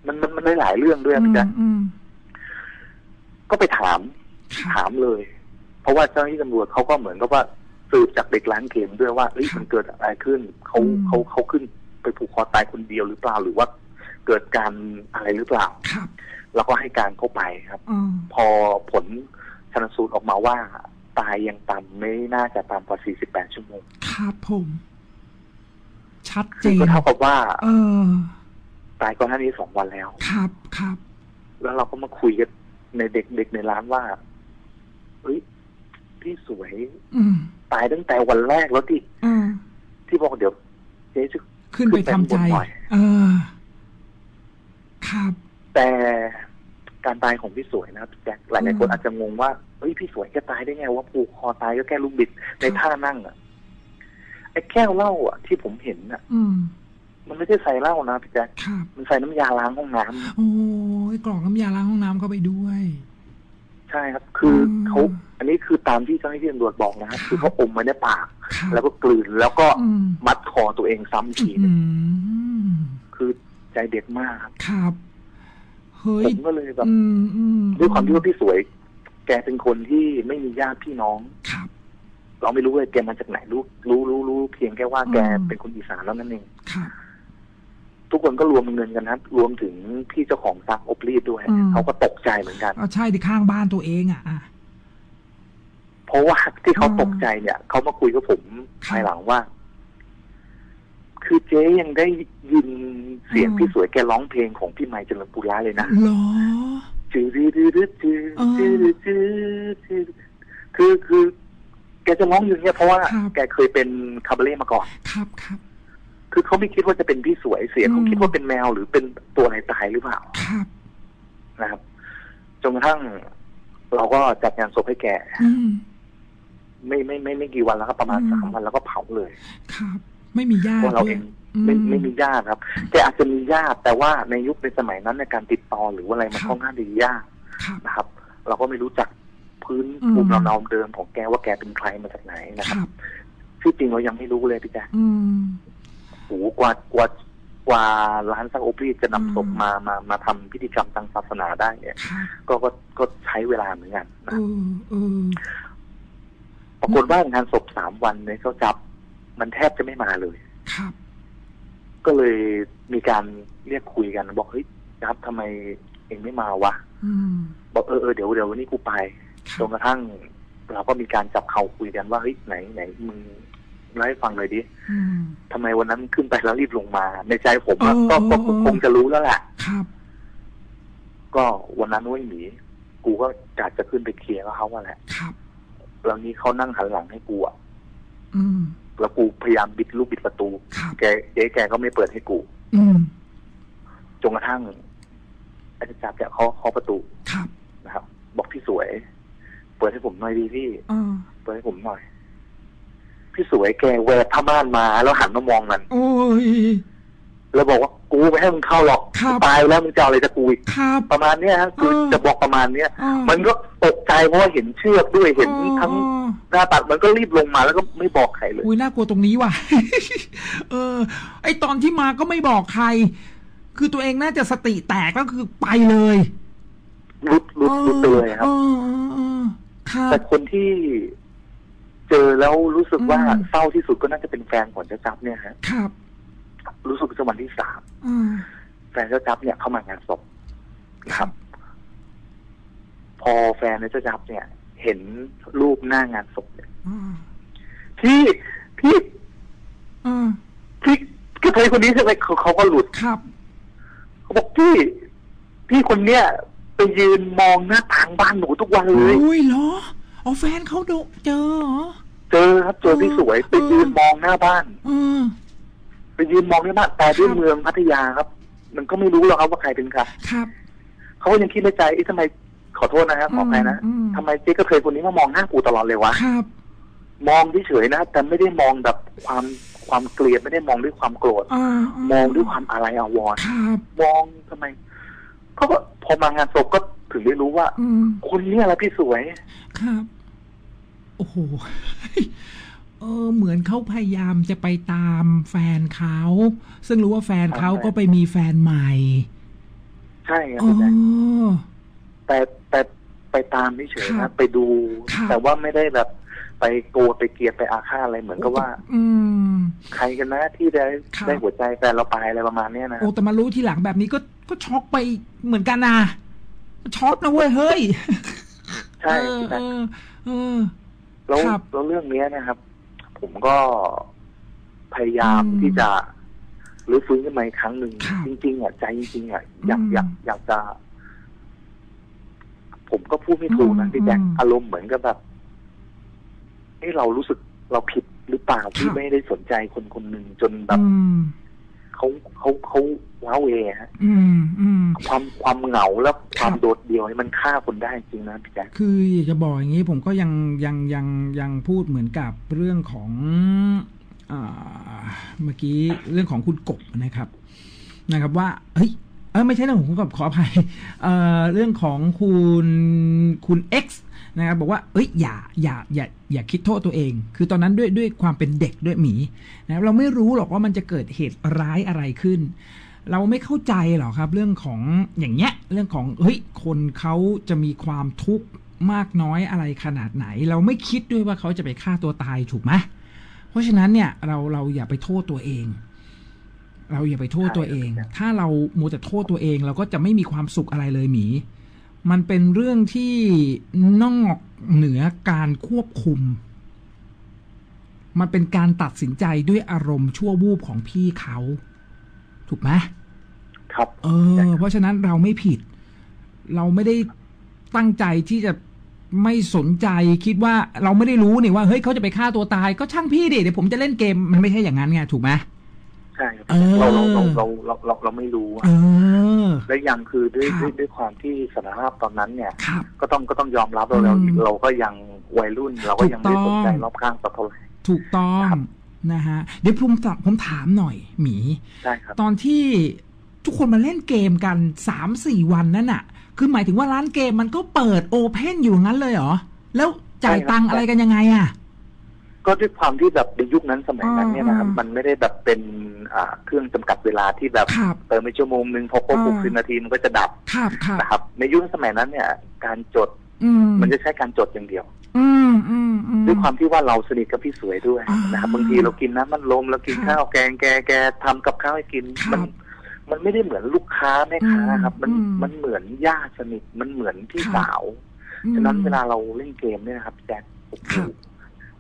มันมันมันได้หลายเรื่องด้วยอืพี่มแจ๊คอืมก็ไปถามครับถามเลย เพราะว่าเจ้าหน้าที่ตำรวจเขาก็เหมือนกับว่าสืบจากเด็กร้านเกมด้วยว่าเอ้ยครับมันเกิดอะไรขึ้นเขาอืมเขาเขาขึ้น ไปผูกคอตายคนเดียวหรือเปล่าหรือว่าเกิดการอะไรหรือเปล่าครับแล้วก็ให้การเข้าไปครับอ่าพอผลชนสูตรออกมาว่า ตายยังต่ำไม่น่าจะต่ำกว่า 48 ชั่วโมง ครับผม ชัดเจซึ่งนก็เท่ากับว่า เออ ตายก่อนหน้านี้สองวันแล้ว ครับครับ แล้วเราก็มาคุยกันในเด็กเด็กในร้านว่าเฮ้ยพี่สวยอืมตายตั้งแต่วันแรกแล้วที่อ่าที่บอกเดี๋ยวเจ๊จะ ขึ้นไปทำใจขึ้นไปข้างบนหน่อยเออครับ แต่การตายของพี่สวยนะครับแจ็คหลายอืๆมคนอาจจะงงว่าเฮ้ยพี่สวยแกตายได้ไงว่าผูกคอตายก็แค่ลูกบิดในท่านั่งอะไอ้แก้วเหล้าอะ ที่ผมเห็นอะอืมมันไม่ใช่ใส่เหล้านะพี่แจ็คครับมันใส่น้ำยาล้างห้องน้ำโอ้ยกล่องน้ำยาล้างห้องน้ำเข้าไปด้วย ใช่ครับ คืออมเขาอันนี้คือตามที่เจ้าหน้าที่ตำรวจบอกนะครับครับคือเขาอมไว้ในปากครับแล้วก็กลืนแล้วก็อืมมัดคอตัวเองซ้ำอีกทีหนึอืงมคือใจเด็ดมากครับครับโหเฮ้ยผมก็เลยแบบอืมอืมด้วยความที่ว่าพี่สวย แกเป็นคนที่ไม่มีญาติพี่น้องครับเราไม่รู้เลยแกมาจากไหนรู้รู้รู้รู้เพียงแค่ว่าแกอืมเป็นคนอีสานแล้วนั่นเองครับ ทุกคนก็รวมเงินกันนะรวมถึงพี่เจ้าของซักอบรีดด้วยอืม เขาก็ตกใจเหมือนกัน เอาใช่ที่ข้างบ้านตัวเองอะอะ เพราะว่าที่เขาอืม ตกใจเนี่ยเขามาคุยกับผมครับภายหลังว่า คือเจ๊ยังได้ยินเสียงอืมพี่สวยแกร้องเพลงของพี่ไมค์เจริญปุระเลยนะ เหรอ จืดจืดจืดจืดอ่าจืดจืดจืดคือคือ แกจะร้องอย่างเงี้ยเพราะว่า ครับ แกเคยเป็นคาบาเล่มาก่อน ครับครับ คือเขาไม่คิดว่าจะเป็นพี่สวยเสียงเขาอืมคิดว่าเป็นแมวหรือเป็นตัวอะไรตายหรือเปล่าครับนะครับจนกระทั่งเราก็จัดงานศพให้แกอืมไม่ไม่ไม่ไม่กี่วันแล้วครับประมาณอืมสามวันแล้วก็เผาเลยครับ ไม่มีญาเพติราะเราด้วเอยงไม่อืไม่มีญาติครับแต่อาจจะมีญาติแต่ว่าในยุคในสมัยนั้นในการติดต่อหรือว่าอะไรมันครับค่อนข้างดียากครับนะครับ เราก็ไม่รู้จักพื้นอืมภูมิลำเนาเดิมของแกว่าแกเป็นใครมาจากไหนนะคครับรับที่จริงเรายังไม่รู้เลยพี่แจ๊คอืมโอ้โหกว่ากว่ากว่าร้านซักโอพีจะนำศพอืมมามามาทำพิธีกรรมทางศาสนาได้เนี่ยครับก็ก็ก็ใช้เวลาเหมือนกันเอนะอเออปรากฏว่างานศพสามวันเนี่ยเขาจับ มันแทบจะไม่มาเลย ครับ ก็เลยมีการเรียกคุยกัน บอกเฮ้ยจับทำไมเองไม่มาวะ อืมบอกเออเออเดี๋ยวเดี๋ยววันนี้กูไป คจรับนกระทั่งเราก็มีการจับเข่าคุยกันว่าเฮ้ยไหนไหนมึง เล่าให้ฟังเลยดิอืมทำไมวันนั้นขึ้นไปแล้วรีบลงมา ในใจผมอะเออก็ก็เออคงจะรู้แล้วแหละครับ ก็วันนั้นไม่หนีกูก็กะจะขึ้นไปเคลียร์กับเขาว่าแหละครับแล้วนี้เขานั่งหันหลังให้กูอะอืมแล้วกูพยายามบิดลูกบิดประตูครับแกเจ๊แกก็ไม่เปิดให้กูอืมจนกระทั่งอาจารย์จะเคาะเคาะประตูครับนะครับ บอกพี่สวย เปิดให้ผมหน่อยดีพี่เออเปิดให้ผมหน่อย พี่สวยแกแหวกผ้าม่านมา แล้วหันมามองมันโอ้ยแล้วบอกว่ากูไม่ให้มึงเข้าหรอกครับตายแล้วมึงจะเอาอะไรจากกูอีกครับประมาณเนี้ยฮะคือเออจะบอกประมาณเนี้ยเออมันก็ตกใจเพราะว่าเห็นเชือกด้วยเห็นอ๋อทั้งหน้าตัดมันก็รีบลงมาแล้วก็ไม่บอกใครเลยอุ้ยน่ากลัวตรงนี้ว่ะ เออ ไอตอนที่มาก็ไม่บอกใคร คือตัวเองน่าจะสติแตกก็คือไปเลยรุดรุดรุดไปเลยครับเออเออเออครับแต่คนที่ เจอแล้วรู้สึกว่าอืมเศร้าที่สุดก็น่าจะเป็นแฟนของเจ้าจับเนี่ยฮะครับ รู้สึกจะวันที่สามเออแฟนเจ้าจับเนี่ยเข้ามางานศพนะครับ พอแฟนเจ้าจับเนี่ย เห็นรูปหน้างานศพเนี่ยเออพี่พี่เออพี่กระเทยคนนี้ใช่ไหมเขาเขาก็หลุดครับเขาบอกพี่พี่คนเนี้ยไปยืนมองหน้าต่างบ้านหนูทุกวันเลยอุ้ยเหรอ อ๋อแฟนเขาโดนเจอเหรอ เจอครับเจอพี่สวยไปยืนมองหน้าบ้านเออไปยืนมองหน้าบ้านแต่ด้วยครับเมืองพัทยาครับ มันก็ไม่รู้หรอกครับว่าใครเป็นใครครับเขาก็ยังคิดในใจเอ๊ะทำไมขอโทษนะครับขออภัยนะอืมทำไมเจ๊กระเทยคนนี้มามองหน้ากูตลอดเลยวะครับ มองเฉยๆนะแต่ไม่ได้มองแบบความความเกลียดไม่ได้มองด้วยความโกรธเออมองด้วยความอะไรอาวรณ์ครับมองทำไมเขาก็พอมางานศพก็ถึงได้รู้ว่าอืมคนเนี้แหละพี่สวยครับ โอ้โหเออเหมือนเขาพยายามจะไปตามแฟนเขาซึ่งรู้ว่าแฟนเขาใช่ก็ไปมีแฟนใหม่ ใช่ครับอ๋อพี่แจ๊คแต่แต่ไปตามเฉยๆครันะบไปดูครับแต่ว่าไม่ได้แบบไปโกรธไปเกลียดไปอาฆาตอะไรเหมือนกับว่า อืม ใครกันนะที่ได้ครับได้หัวใจแฟนเราไปอะไรประมาณเนี้ยนะโอ้แต่มารู้ทีหลังแบบนี้ก็ก็ช็อกไปเหมือนกันนะช็อกนะเว้ยเฮ้ย ใช่เออพี่เอแจ๊คอเออ แล้วครับ แล้วเรื่องเนี้ยนะครับ ผมก็พยายามอืมที่จะรื้อฟื้นขึ้นมาอีกครั้งหนึ่งครับจริงๆอะใจจริงๆอะอยากอืมอยากอยากจะ ผมก็พูดไม่ถูกนะอืมพี่แจ๊คอืมอารมณ์เหมือนกับแบบเอ้เรารู้สึกเราผิดหรือเปล่าที่ครับ ไม่ได้สนใจคนคนหนึ่งจนแบบ อืม เขาเขาเขา ว้าเหวฮะอืมอืมความความเหงาและความครับโดดเดี่ยวนี่มันฆ่าคนได้จริงนะพี่แจ๊คคืออยากจะบอกอย่างนี้ผมก็ยังยังยังยังพูดเหมือนกับเรื่องของอาเมื่อกี้เรื่องของคุณกบนะครับ นะครับว่าเฮ้ยเออไม่ใช่เรื่องของคุณกบขออภัยเอ่อเรื่องของคุณคุณ X นะครับบอกว่าเอ้ยอย่าอย่าอย่าอย่าคิดโทษตัวเอง คือตอนนั้นด้วยด้วยความเป็นเด็กด้วยหมีนะครับเราไม่รู้หรอกว่ามันจะเกิดเหตุร้ายอะไรขึ้น เราไม่เข้าใจหรอครับ เรื่องของอย่างเงี้ยเรื่องของเฮ้ยคนเขาจะมีความทุกข์มากน้อยอะไรขนาดไหน เราไม่คิดด้วยว่าเขาจะไปฆ่าตัวตายถูกไหมเพราะฉะนั้นเนี่ยเราเราอย่าไปโทษตัวเอง เราอย่าไปโทษตัวเองใช่ครับถ้าเรามัวแต่โทษตัวเอง เราก็จะไม่มีความสุขอะไรเลยหมี มันเป็นเรื่องที่นอกเหนือการควบคุม มันเป็นการตัดสินใจด้วยอารมณ์ชั่ววูบของพี่เขา ถูกไหมครับ เออ เพราะฉะนั้นเราไม่ผิด เราไม่ได้ตั้งใจที่จะไม่สนใจคิดว่าเราไม่ได้รู้นี่ว่าเฮ้ยเขาจะไปฆ่าตัวตายก็ช่างพี่ดิเดี๋ยวผมจะเล่นเกมมันไม่ใช่อย่างนั้นไงถูกไหมใช่ครับเออเราเราเราเราเราเราเราไม่รู้อะเออและยังคือด้วยครับด้วยด้วยความที่สถานภาพตอนนั้นเนี่ยครับก็ต้องก็ต้องยอมรับเราเราอืมเราก็ยังวัยรุ่น เราก็ยังไม่ได้สนใจถูกต้องรอบข้างสักเท่าไหร่ถูกต้องครับ นะฮะเดี๋ยวผมถามผมถามหน่อยหมีใช่ครับตอนที่ทุกคนมาเล่นเกมกันสามสี่วันนั่นน่ะ คือหมายถึงว่าร้านเกมมันก็เปิดโอเพนอยู่งั้นเลยเหรอ แล้วจ่ายตังค์อะไรกันยังไงอะ ก็ด้วยความที่แบบในยุคนั้นสมัยนั้นเนี่ยนะครับอ่ามัมันไม่ได้แบบเป็นอ่าเครื่องจำกัดเวลาที่แบบครับเติมไปชั่วโมงหนึ่งพอครบอ่าหกสิบนาทีมันก็จะดับครับครับนะครับ ในยุคสมัยนั้นเนี่ย การจดอืมมันจะใช้การจดอย่างเดียวอืมอืมอืม ด้วยความที่ว่าเราสนิทกับพี่สวยด้วยอ่านนะครับบางทีเรากินน้ำมันลมเรากินครับข้าวแกงแกแกทำกับข้าวให้กินครับมันมันไม่ได้เหมือนลูกค้าแม่ค้าครับ มันอืมมันเหมือนญาติสนิทมันเหมือนพี่ครับสาวอืมฉะนั้นเวลาเราเล่นเกมเนี่ยนะครับแจ็คโอ้โหครับ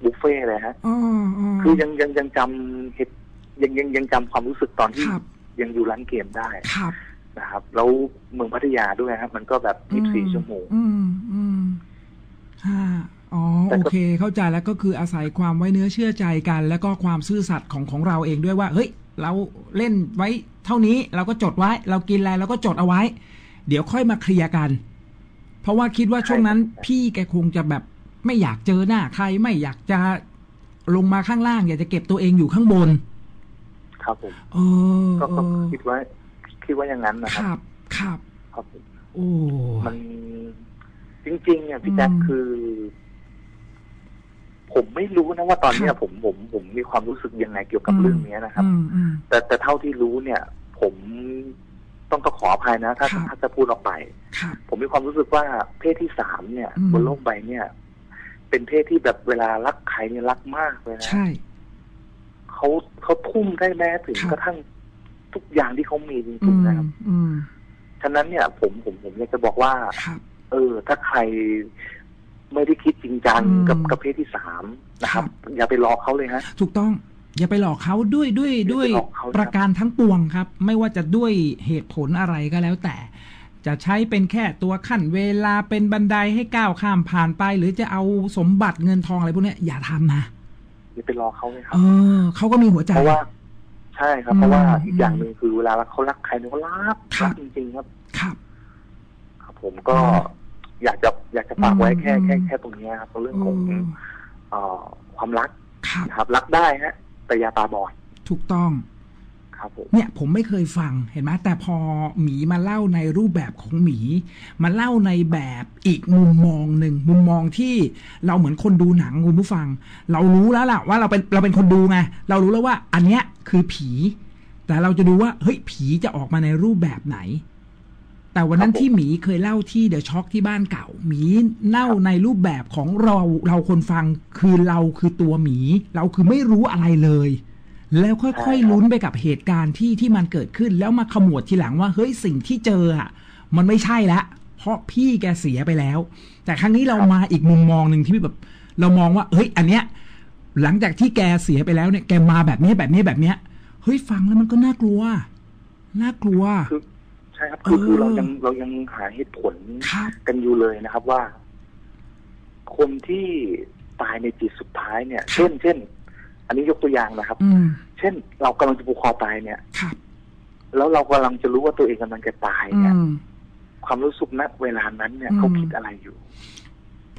บุฟเฟ่ต์เลยฮะอ๋ออ๋อคือยังยังยังจำเหตุยังยังยังจำความรู้สึกตอนที่ครับยังอยู่ร้านเกมได้ครับนะครับ แล้วเมืองพัทยาด้วยครับ มันก็แบบ 24 ชั่วโมง อืมอืมฮ่าอ๋อแต่โอก็เค เข้าใจแล้วก็คืออาศัยความไว้เนื้อเชื่อใจกัน แล้วก็ความซื่อสัตย์ของของเราเองด้วยว่า เฮ้ย เราเล่นไว้เท่านี้เราก็จดไว้ เรากินอะไรเราก็จดเอาไว้ เดี๋ยวค่อยมาเคลียร์กัน เพราะว่าคิดว่าช่วงนั้น พี่แกคงจะแบบไม่อยากเจอหน้าใครไม่อยากจะลงมาข้างล่าง อยากจะเก็บตัวเองอยู่ข้างบน ครับผมเออก็เอก็อคิดว่าคิดว่าอย่างนั้นนะคครับรับ ครับ ครับผมโอ้มันจริงๆเนี่ยพี่แจ็คอืมคือ ผมไม่รู้นะว่าตอนเนี้ครัยบผมผมผมมีความรู้สึกยังไงเกี่ยวกับเรื่องเนี้ยนะครับอืมอืมแต่แต่เท่าที่รู้เนี่ย ผมต้องต้องขออภัยนะ ถ้าครับถ้าจะพูดออกไปครับผมมีความรู้สึกว่าเพศที่สามเนี่ยอืมบนโลกใบเนี่ย เป็นเพศที่แบบเวลารักใครเนี่ยรักมากเลยนะใช่เขาเขาทุ่มได้แม้ถึงครับกระทั่งทุกอย่างที่เขามีจอืริงมๆนะครับอืมฉะนั้นเนี่ย ผมผมผมอยากจะบอกว่าครับเออ ถ้าใคร ไม่ได้คิดจริงจังอืม กับกับเพศที่สามนะครับครับ อย่าไปหลอกเขาเลยฮะ ถูกต้อง อย่าไปหลอกเขาด้วยด้วยอย่าไปด้วยหลอกเขาครับ ประการทั้งปวงครับ ไม่ว่าจะด้วยเหตุผลอะไรก็แล้วแต่ จะใช้เป็นแค่ตัวขั้นเวลาเป็นบันไดให้ก้าวข้ามผ่านไป หรือจะเอาสมบัติเงินทองอะไรพวกเนี้ยอย่าทำนะอย่าไปหลอกเขาเลยครัเอบ อเขาก็มีหัวใจ เพราะว่าใช่ครับอืมเพราะว่าอีกอย่างหนึ่งคือเวลาเขารักใครเนี่ยเขารักครัรับกจริงๆครับ ครับ ครับ ผมก็อืม อยากจะอยากจะฝากไว้แค่อืมแค่แค่ตรงเนี้ยครับเรื่องของเออเอ่อความรักครับนะครับ รักได้ฮะ แต่อย่าตาบอดถูกต้องครับผมเนี่ยผมไม่เคยฟังเห็นไหมแต่พอหมีมาเล่าในรูปแบบของหมี มาเล่าในแบบอีกมุมมองหนึ่งมุมมองที่เราเหมือนคนดูหนังคุณผู้ฟัง เรารู้แล้วล่ะว่าเราเป็นเราเป็นคนดูไงเรารู้แล้วว่าอันเนี้ยคือผี แต่เราจะดูว่าเฮ้ยผีจะออกมาในรูปแบบไหน แต่วันนั้นที่หมีเคยเล่าที่เดอะช็อคที่บ้านเก่า หมีเล่าในรูปแบบของเราเราคนฟังคือเราคือตัวหมี เราคือไม่รู้อะไรเลย แล้วค่อยๆลุ้นไปกับเหตุการณ์ที่ที่มันเกิดขึ้น แล้วมาขมวดทีหลังว่าเฮ้ยสิ่งที่เจออะมันไม่ใช่ละเพราะพี่แกเสียไปแล้ว แต่ครั้งนี้เรามาอีกมุมมองหนึ่งที่แบบเรามองว่าเฮ้ยอันเนี้ยหลังจากที่แกเสียไปแล้วเนี่ยแกมาแบบนี้แบบนี้แบบเนี้ยเฮ้ยฟังแล้วมันก็น่ากลัว น่ากลัวคือใช่ครับคือเออคือเรายังเรายังหาเหตุผลครับกันอยู่เลยนะครับว่า คนที่ตายในจิตสุดท้ายเนี่ย เช่น เช่น อันนี้ยกตัวอย่างนะครับอืมเช่น เรากำลังจะผูกคอตายเนี่ยครับแล้วเรากำลังจะรู้ว่าตัวเองกำลังจะตายอืเนี่ยมความรู้สึกณเวลานั้นเนี่ยอืมเขาคิดอะไรอยู่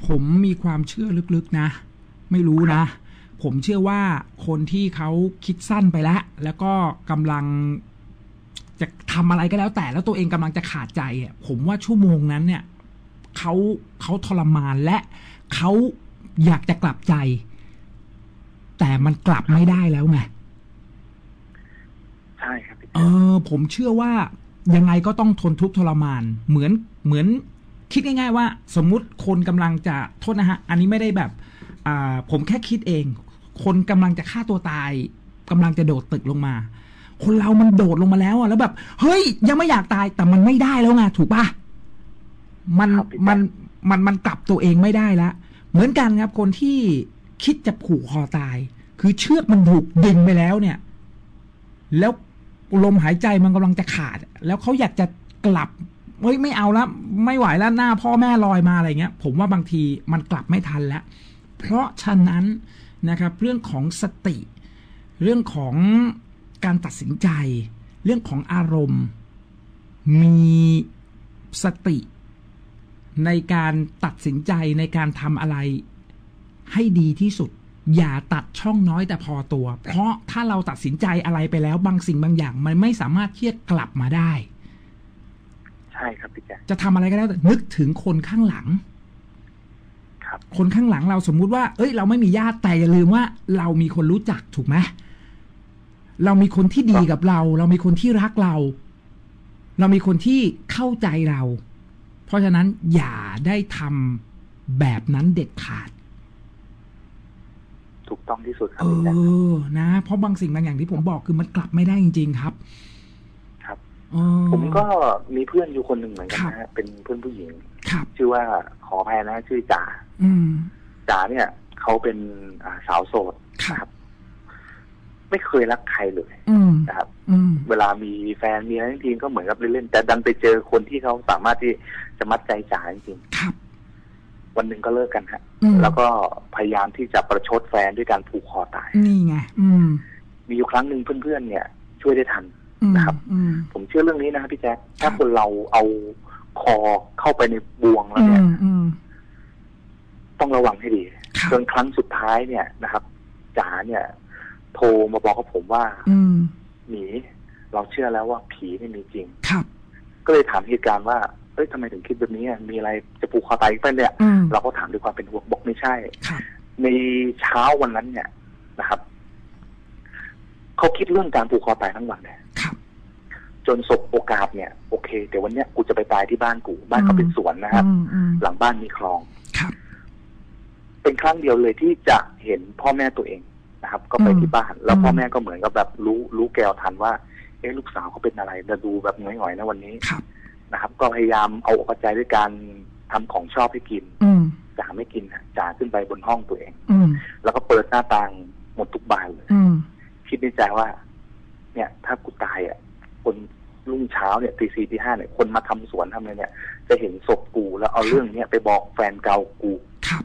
ผมมีความเชื่อลึกๆนะ ไม่รู้นะ ผมเชื่อว่าคนที่เขาคิดสั้นไปแล้ว แล้วก็กำลัง จะทำอะไรก็แล้วแต่แล้วตัวเองกำลังจะขาดใจอะผมว่าชั่วโมงนั้นเนี่ยเขาเขาทรมานและเขาอยากจะกลับใจ แต่มันกลับไม่ได้แล้วไงใช่ครับพี่พี่เอแจ๊คอผมเชื่อว่ายังไงก็ต้องทนทุกข์ทรมาน เหมือนเหมือน คิดง่าย ๆ ว่า สมมุติคนกำลังจะโทษนะฮะ อันนี้ไม่ได้แบบอ่าผมแค่คิดเอง คนกำลังจะฆ่าตัวตายกำลังจะโดดตึกลงมา คนเรามันโดดลงมาแล้วอะแล้วแบบ เฮ้ย ยังไม่อยากตายแต่มันไม่ได้แล้วไงถูกปะมันครับพี่แจ๊คมันมันมันกลับตัวเองไม่ได้ละเหมือนกันครับ คนที่คิดจะผูกคอตาย คือเชือกมันถูกดึงไปแล้วเนี่ย แล้วลมหายใจมันกำลังจะขาด แล้วเขาอยากจะกลับเฮ้ยไม่เอาแล้วไม่ไหวแล้วหน้าพ่อแม่ลอยมาอะไรเงี้ย ผมว่าบางทีมันกลับไม่ทันแล้ว เพราะฉะนั้นนะครับ เรื่องของสติ เรื่องของ การตัดสินใจ เรื่องของอารมณ์ มีสติ ในการตัดสินใจในการทำอะไร ให้ดีที่สุด อย่าตัดช่องน้อยแต่พอตัว เพราะถ้าเราตัดสินใจอะไรไปแล้วบางสิ่งบางอย่าง มันไม่สามารถที่จะกลับมาได้ ใช่ครับพี่แจ๊คจะทำอะไรก็แล้วแต่นึกถึงคนข้างหลังครับคนข้างหลังเราสมมุติว่า เอ้ย เราไม่มีญาติแต่อย่าลืมว่าเรามีคนรู้จักถูกไหม เรามีคนที่ดีกับเรา เรามีคนที่รักเรา เรามีคนที่เข้าใจเรา เพราะฉะนั้นอย่าได้ทำแบบนั้นเด็ดขาด ถูกต้องที่สุดครัเอบพี่แจ๊คอนะ เพราะบางสิ่งบางอย่างที่ผมบอกคือมันกลับไม่ได้จริง ๆ ครับ ครับเออผมก็มีเพื่อนอยู่คนหนึ่งเหมือนกันครับนะฮะเป็นเพื่อนผู้หญิงครับชื่อว่าขออภัยนะ ชื่อจ๋าอืมจ๋าเนี่ยเขาเป็นอ่าสาวโสดครับ ไม่เคยรักใครเลยอืมนะครับอืมเวลามีแฟนมีอะไรจริงๆก็เหมือนกับเล่นๆแต่ดันไปเจอคนที่เขาสามารถที่จะมัดใจจ๋าจริงครับๆวันหนึ่งก็เลิกกันฮะอืมแล้วก็พยายามที่จะประชดแฟนด้วยการผูกคอตายนี่ไงอืมมีอยู่ครั้งหนึ่งเพื่อนๆเนี่ย ช่วยได้ทันอืมนะครับอืมผมเชื่อเรื่องนี้นะครับพี่แจ๊คถ้าครับคนเราเอาคอเข้าไปในบวงแล้วอืเนี่ยมอืมต้องระวังให้ดีครับจนครั้งสุดท้ายเนี่ยนะครับจ๋าเนี่ย โทรมาบอกกับผมว่า อืมหมีเราเชื่อแล้วว่าผีไม่มีจริง ครับ ก็เลยถามเหตุการณ์ว่าเอ้ยทำไมถึงคิดแบบนี้อะมีอะไรจะผูกคอตายอีกปะเนี่ย อืมเราก็ถามด้วยความเป็นห่วงบอกไม่ใช่ ครับ ในเช้าวันนั้นเนี่ยนะครับเขาคิดเรื่องการผูกคอตายทั้งวันเลยครับ จนสบโอกาสเนี่ยโอเคเดี๋ยววันเนี้ยกูจะไปตายที่บ้านกูบ้านเขาเป็นสวนนะครับ อืมอืมหลังบ้านมีคลอง ครับ เป็นครั้งเดียวเลยที่จะเห็นพ่อแม่ตัวเอง นะครับ ก็ไปอืมที่บ้าน แล้วอืมพ่อแม่ก็เหมือนกับแบบรู้รู้แกวทันว่าเอ๊ะลูกสาวเขาเป็นอะไรจะดูแบบหงอยๆนะวันนี้ครับนะครับ ก็พยายามเอาอกเอาใจด้วยการทำของชอบให้กินอืมจ๋าไม่กินฮะจ๋าขึ้นไปบนห้องตัวเองอืมแล้วก็เปิดหน้าต่างหมดทุกบานเลยอืมคิดในใจว่า เนี่ย ถ้ากูตายอะ คนรุ่งเช้าเนี่ยตีสี่ตีห้าเนี่ยคนมาทำสวนทำอะไรเนี่ย จะเห็นศพกูแล้วเอาเรื่องเนี้ยไปบอกแฟนเก่ากูครับ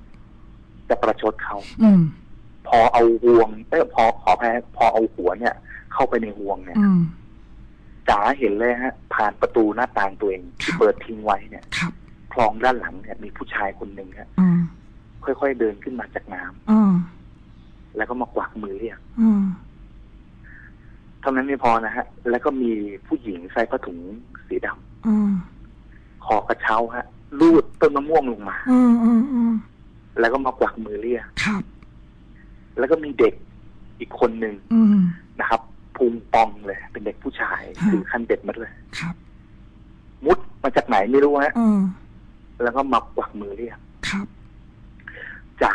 จะประชดเขา อืม พอเอาห่วงเอ้ยพอขอแพ้พอเอาหัวเนี่ย เข้าไปในห่วงเนี่ยอืมจ๋าเห็นเลยฮะ ผ่านประตูหน้าต่างตัวเองที่ครับเปิดทิ้งไว้เนี่ยครับคลองด้านหลังเนี่ย มีผู้ชายคนหนึ่งฮะอืมค่อยๆเดินขึ้นมาจากน้ำอืมแล้วก็มากวักมือเรียกอืมเท่านั้นไม่พอนะฮะ แล้วก็มีผู้หญิงใส่ผ้าถุงสีดำอืมคอกระเช้าฮะ ลูดต้นมะม่วงลงมาอืมอืมอืมแล้วก็มากวักมือเรียกครับ แล้วก็มีเด็กอีกคนหนึ่งอืมนะครับพุงปองเลย เป็นเด็กผู้ชายฮะถือคันเด็ดมาด้วยครับ มุดมาจากไหนไม่รู้ฮะอืมแล้วก็มากวักมือเรียกครับจ๋า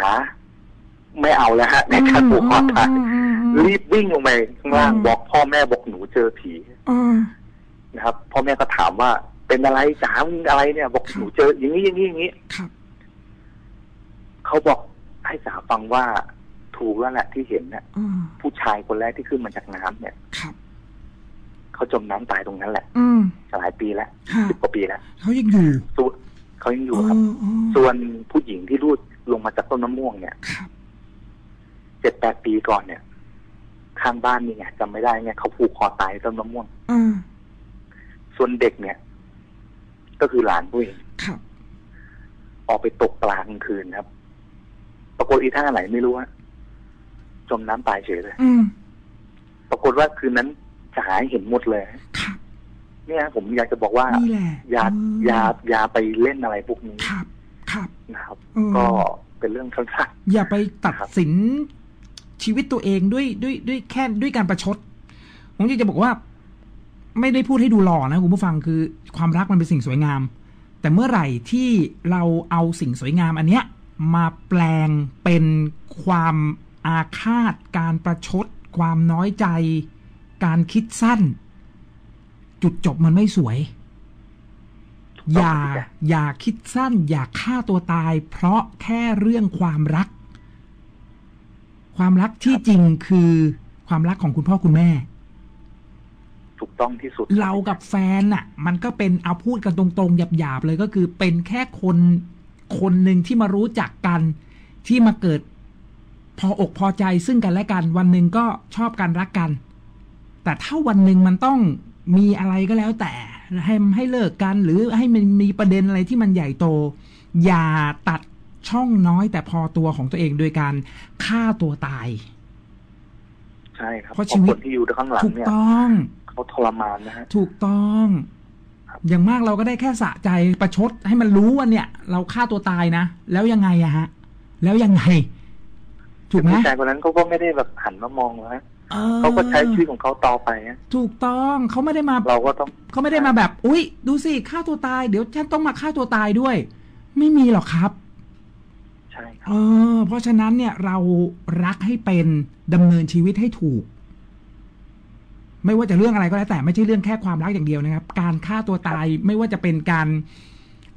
ไม่เอาแล้วฮะในการผูกคอตายอืมอืมอืมรีบวิ่งลงไปข้างล่างอืมบอกพ่อแม่บอกหนูเจอผีอืมนะครับ พ่อแม่ก็ถามว่า เป็นอะไรจ๋ามึงอะไรเนี่ย บอกครับหนูเจออย่างนี้อย่างนี้อย่างนี้ครับเขาบอกให้จ๋าฟังว่า ถูกแล้วแหละที่เห็นเนี่ยอืมผู้ชายคนแรกที่ขึ้นมาจากน้ำเนี่ยครับเขาจมน้ำตายตรงนั้นแหละ อืมหลายปีแล้วฮะสิบกว่าปีแล้วเขายังอยู่ส่วนเขายังอยู่ครับเออส่วนผู้หญิงที่รูดลงมาจากต้นมะม่วงเนี่ยครับเจ็ดแปดปีก่อนเนี่ยข้างบ้านนี่ไงจำไม่ได้ไงเขาผูกคอตายต้นมะม่วงอืมส่วนเด็กเนี่ย ก็คือหลานผู้เองครับออกไปตกปลากลางคืนครับ ปรากฏอีท่าไหนไม่รู้ฮะ จมน้ำตายเฉยเลย อืมปรากฏว่าคืนนั้นจ๋าเห็นหมดเลยครับเนี่ย ผมอยากจะบอกว่านี่แหละอย่าเอย่าอย่าไปเล่นอะไรพวกนี้ครับ ครับนะครับอืมก็เป็นเรื่องสั้นอย่าไปตัดครับสินชีวิตตัวเองด้วยด้วยด้วยแค่ด้วยการประชด ผมอยากจะบอกว่า ไม่ได้พูดให้ดูหล่อนะคุณผู้ฟังคือ ความรักมันเป็นสิ่งสวยงาม แต่เมื่อไหร่ที่เราเอาสิ่งสวยงามอันเนี้ย มาแปลงเป็นความ อาฆาต การประชด ความน้อยใจ การคิดสั้น จุดจบมันไม่สวย อย่า อย่าคิดสั้น อย่าฆ่าตัวตาย เพราะแค่เรื่องความรัก ความรักที่จริงคือความรักของคุณพ่อคุณแม่ถูกต้องที่สุด เรากับแฟนน่ะ มันก็เป็นเอาพูดกันตรงๆหยาบๆเลยก็คือเป็นแค่คนคนหนึ่งที่มารู้จักกันที่มาเกิด พออกพอใจซึ่งกันและกัน วันหนึ่งก็ชอบกันรักกัน แต่ถ้าวันหนึ่งมันต้องมีอะไรก็แล้วแต่ให้ให้เลิกกันหรือให้มันมีประเด็นอะไรที่มันใหญ่โต อย่าตัดช่องน้อยแต่พอตัวของตัวเองโดยการฆ่าตัวตาย ใช่ครับเพราะเพชีราะวิคตนที่อยู่ข้างหลังถูกเนี่ยต้องเขาทรมานนะฮะถูกต้องอย่างมากเราก็ได้แค่สะใจประชดให้มันรู้ว่าเนี่ย เราฆ่าตัวตายนะ แล้วยังไงอะฮะ แล้วยังไง ถูกไหมผู้ชายคนนั้นเขาก็ไม่ได้แบบหันมามองนะฮะออเขาก็ใช้ชีวิตของเขาต่อไปฮะถูกต้องเขาไม่ได้มาเราก็ต้องเขาไม่ได้มาแบบ อุ๊ยดูสิฆ่าตัวตายเดี๋ยวฉันต้องมาฆ่าตัวตายด้วย ไม่มีหรอกครับใช่คเอรับอเพราะฉะนั้นเนี่ยเรารักให้เป็นดำเนินชีวิตให้ถูก ไม่ว่าจะเรื่องอะไรก็แล้วแต่ไม่ใช่เรื่องแค่ความรักอย่างเดียวนะครับ การฆ่าตัวตายไม่ว่าจะเป็นการ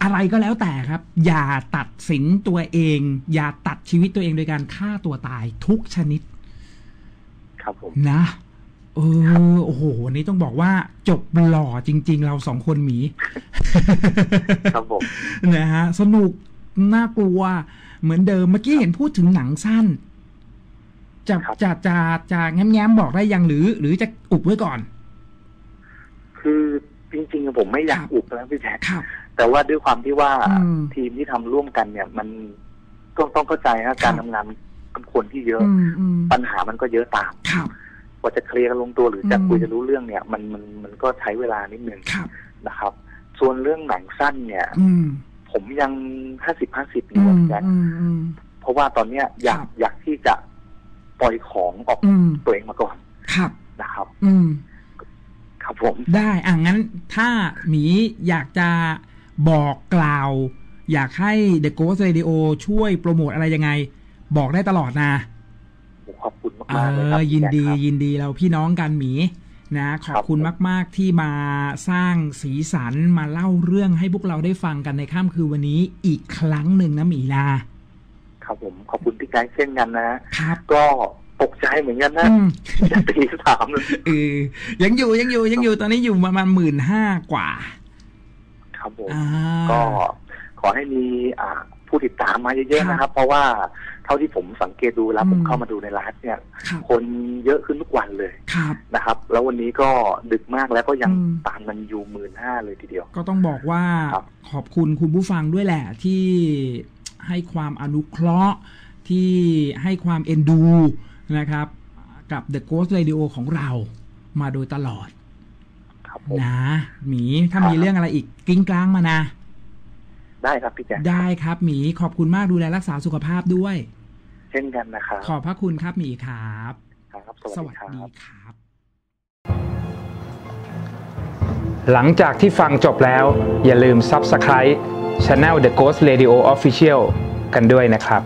อะไรก็แล้วแต่ครับ อย่าตัดสินตัวเอง อย่าตัดชีวิตตัวเองโดยการฆ่าตัวตายทุกชนิด ครับผมนะเออโอ้โหวันนี้ต้องบอกว่าจบหล่อจริง ๆ เราสองคนหมี ครับผมนะฮะสนุกน่ากลัว เหมือนเดิมเมื่อกี้เห็นพูดถึงหนังสั้น จะครับจะจะจะแง้มๆบอกได้ยังหรือ หรือจะอุบไว้ก่อน คือจริงๆผมไม่อยากครับอุบแล้วพี่แจ๊คครับ แต่ว่าด้วยความที่ว่าอืมทีมที่ทำร่วมกันเนี่ย มันต้องต้องเข้าใจนะการครับทำงานมันคนที่เยอะอืมอืมปัญหามันก็เยอะตามครับกว่าจะเคลียร์กันลงตัวหรือจะอืมคุยจะรู้เรื่องเนี่ย มันมันมันก็ใช้เวลานิดนึงครับนะครับ ส่วนเรื่องหนังสั้นเนี่ยอืมผมยังห้าสิบห้าสิบออืยู่มแจ๊คอืมอืมเพราะว่าตอนเนี้ยอยากครับอยากที่จะปล่อยของออกอืมตัวเองมาก่อนครับนะครับ อืมครับผมได้อะงั้นถ้าหมีอยากจะ บอกกล่าว อยากให้ The Ghost Radio ช่วยโปรโมทอะไรยังไง บอกได้ตลอดนะผมขอบคุณเอมากๆเลยครัอยินดีพี่แจ๊คครับยินดีเราพี่น้องกันหมีนะขอบคุณครับผมมาก ๆ ที่มาสร้างสีสันมาเล่าเรื่องให้พวกเราได้ฟังกันในค่ำคืนวันนี้อีกครั้งหนึ่งนะหมีนาครับผมขอบคุณพี่แจ๊คเช่นกันนะครับก็ตกใจเหมือนกันนะอืมจะตีสามเลยเออยังอยู่ยังอยู่ยังอยู่ตอนนี้อยู่ประมาณหมื่นห้ากว่า ครับผม อ่าก็ขอให้มีอ่าผู้ติดตามมาเยอะๆนะครับ เพราะว่าเท่าที่ผมสังเกตดูแล้วอืมผมเข้ามาดูในไลฟ์เนี่ย ครับคนเยอะขึ้นทุกวันเลยครับ นะครับ แล้ววันนี้ก็ดึกมากแล้วก็ยังอืม ตามกันอยู่หมื่นห้าเลยทีเดียว ก็ต้องบอกว่าครับขอบคุณคุณผู้ฟังด้วยแหละ ที่ให้ความอนุเคราะห์ที่ให้ความเอ็นดูนะครับ กับ The Ghost Radio ของเรามาโดยตลอดครับผม นะหมีถ้าครับมีเรื่องอะไรอีกกริ้งกลางมานะ ได้ครับพี่แจ๊คได้ครับหมีขอบคุณมากดูแลรักษาสุขภาพด้วย เช่นกันนะครับขอบพระคุณครับหมีครับครับสสวัวัสสดีครับดีครับ หลังจากที่ฟังจบแล้ว อย่าลืม Subscribe Channel The Ghost Radio Official กันด้วยนะครับ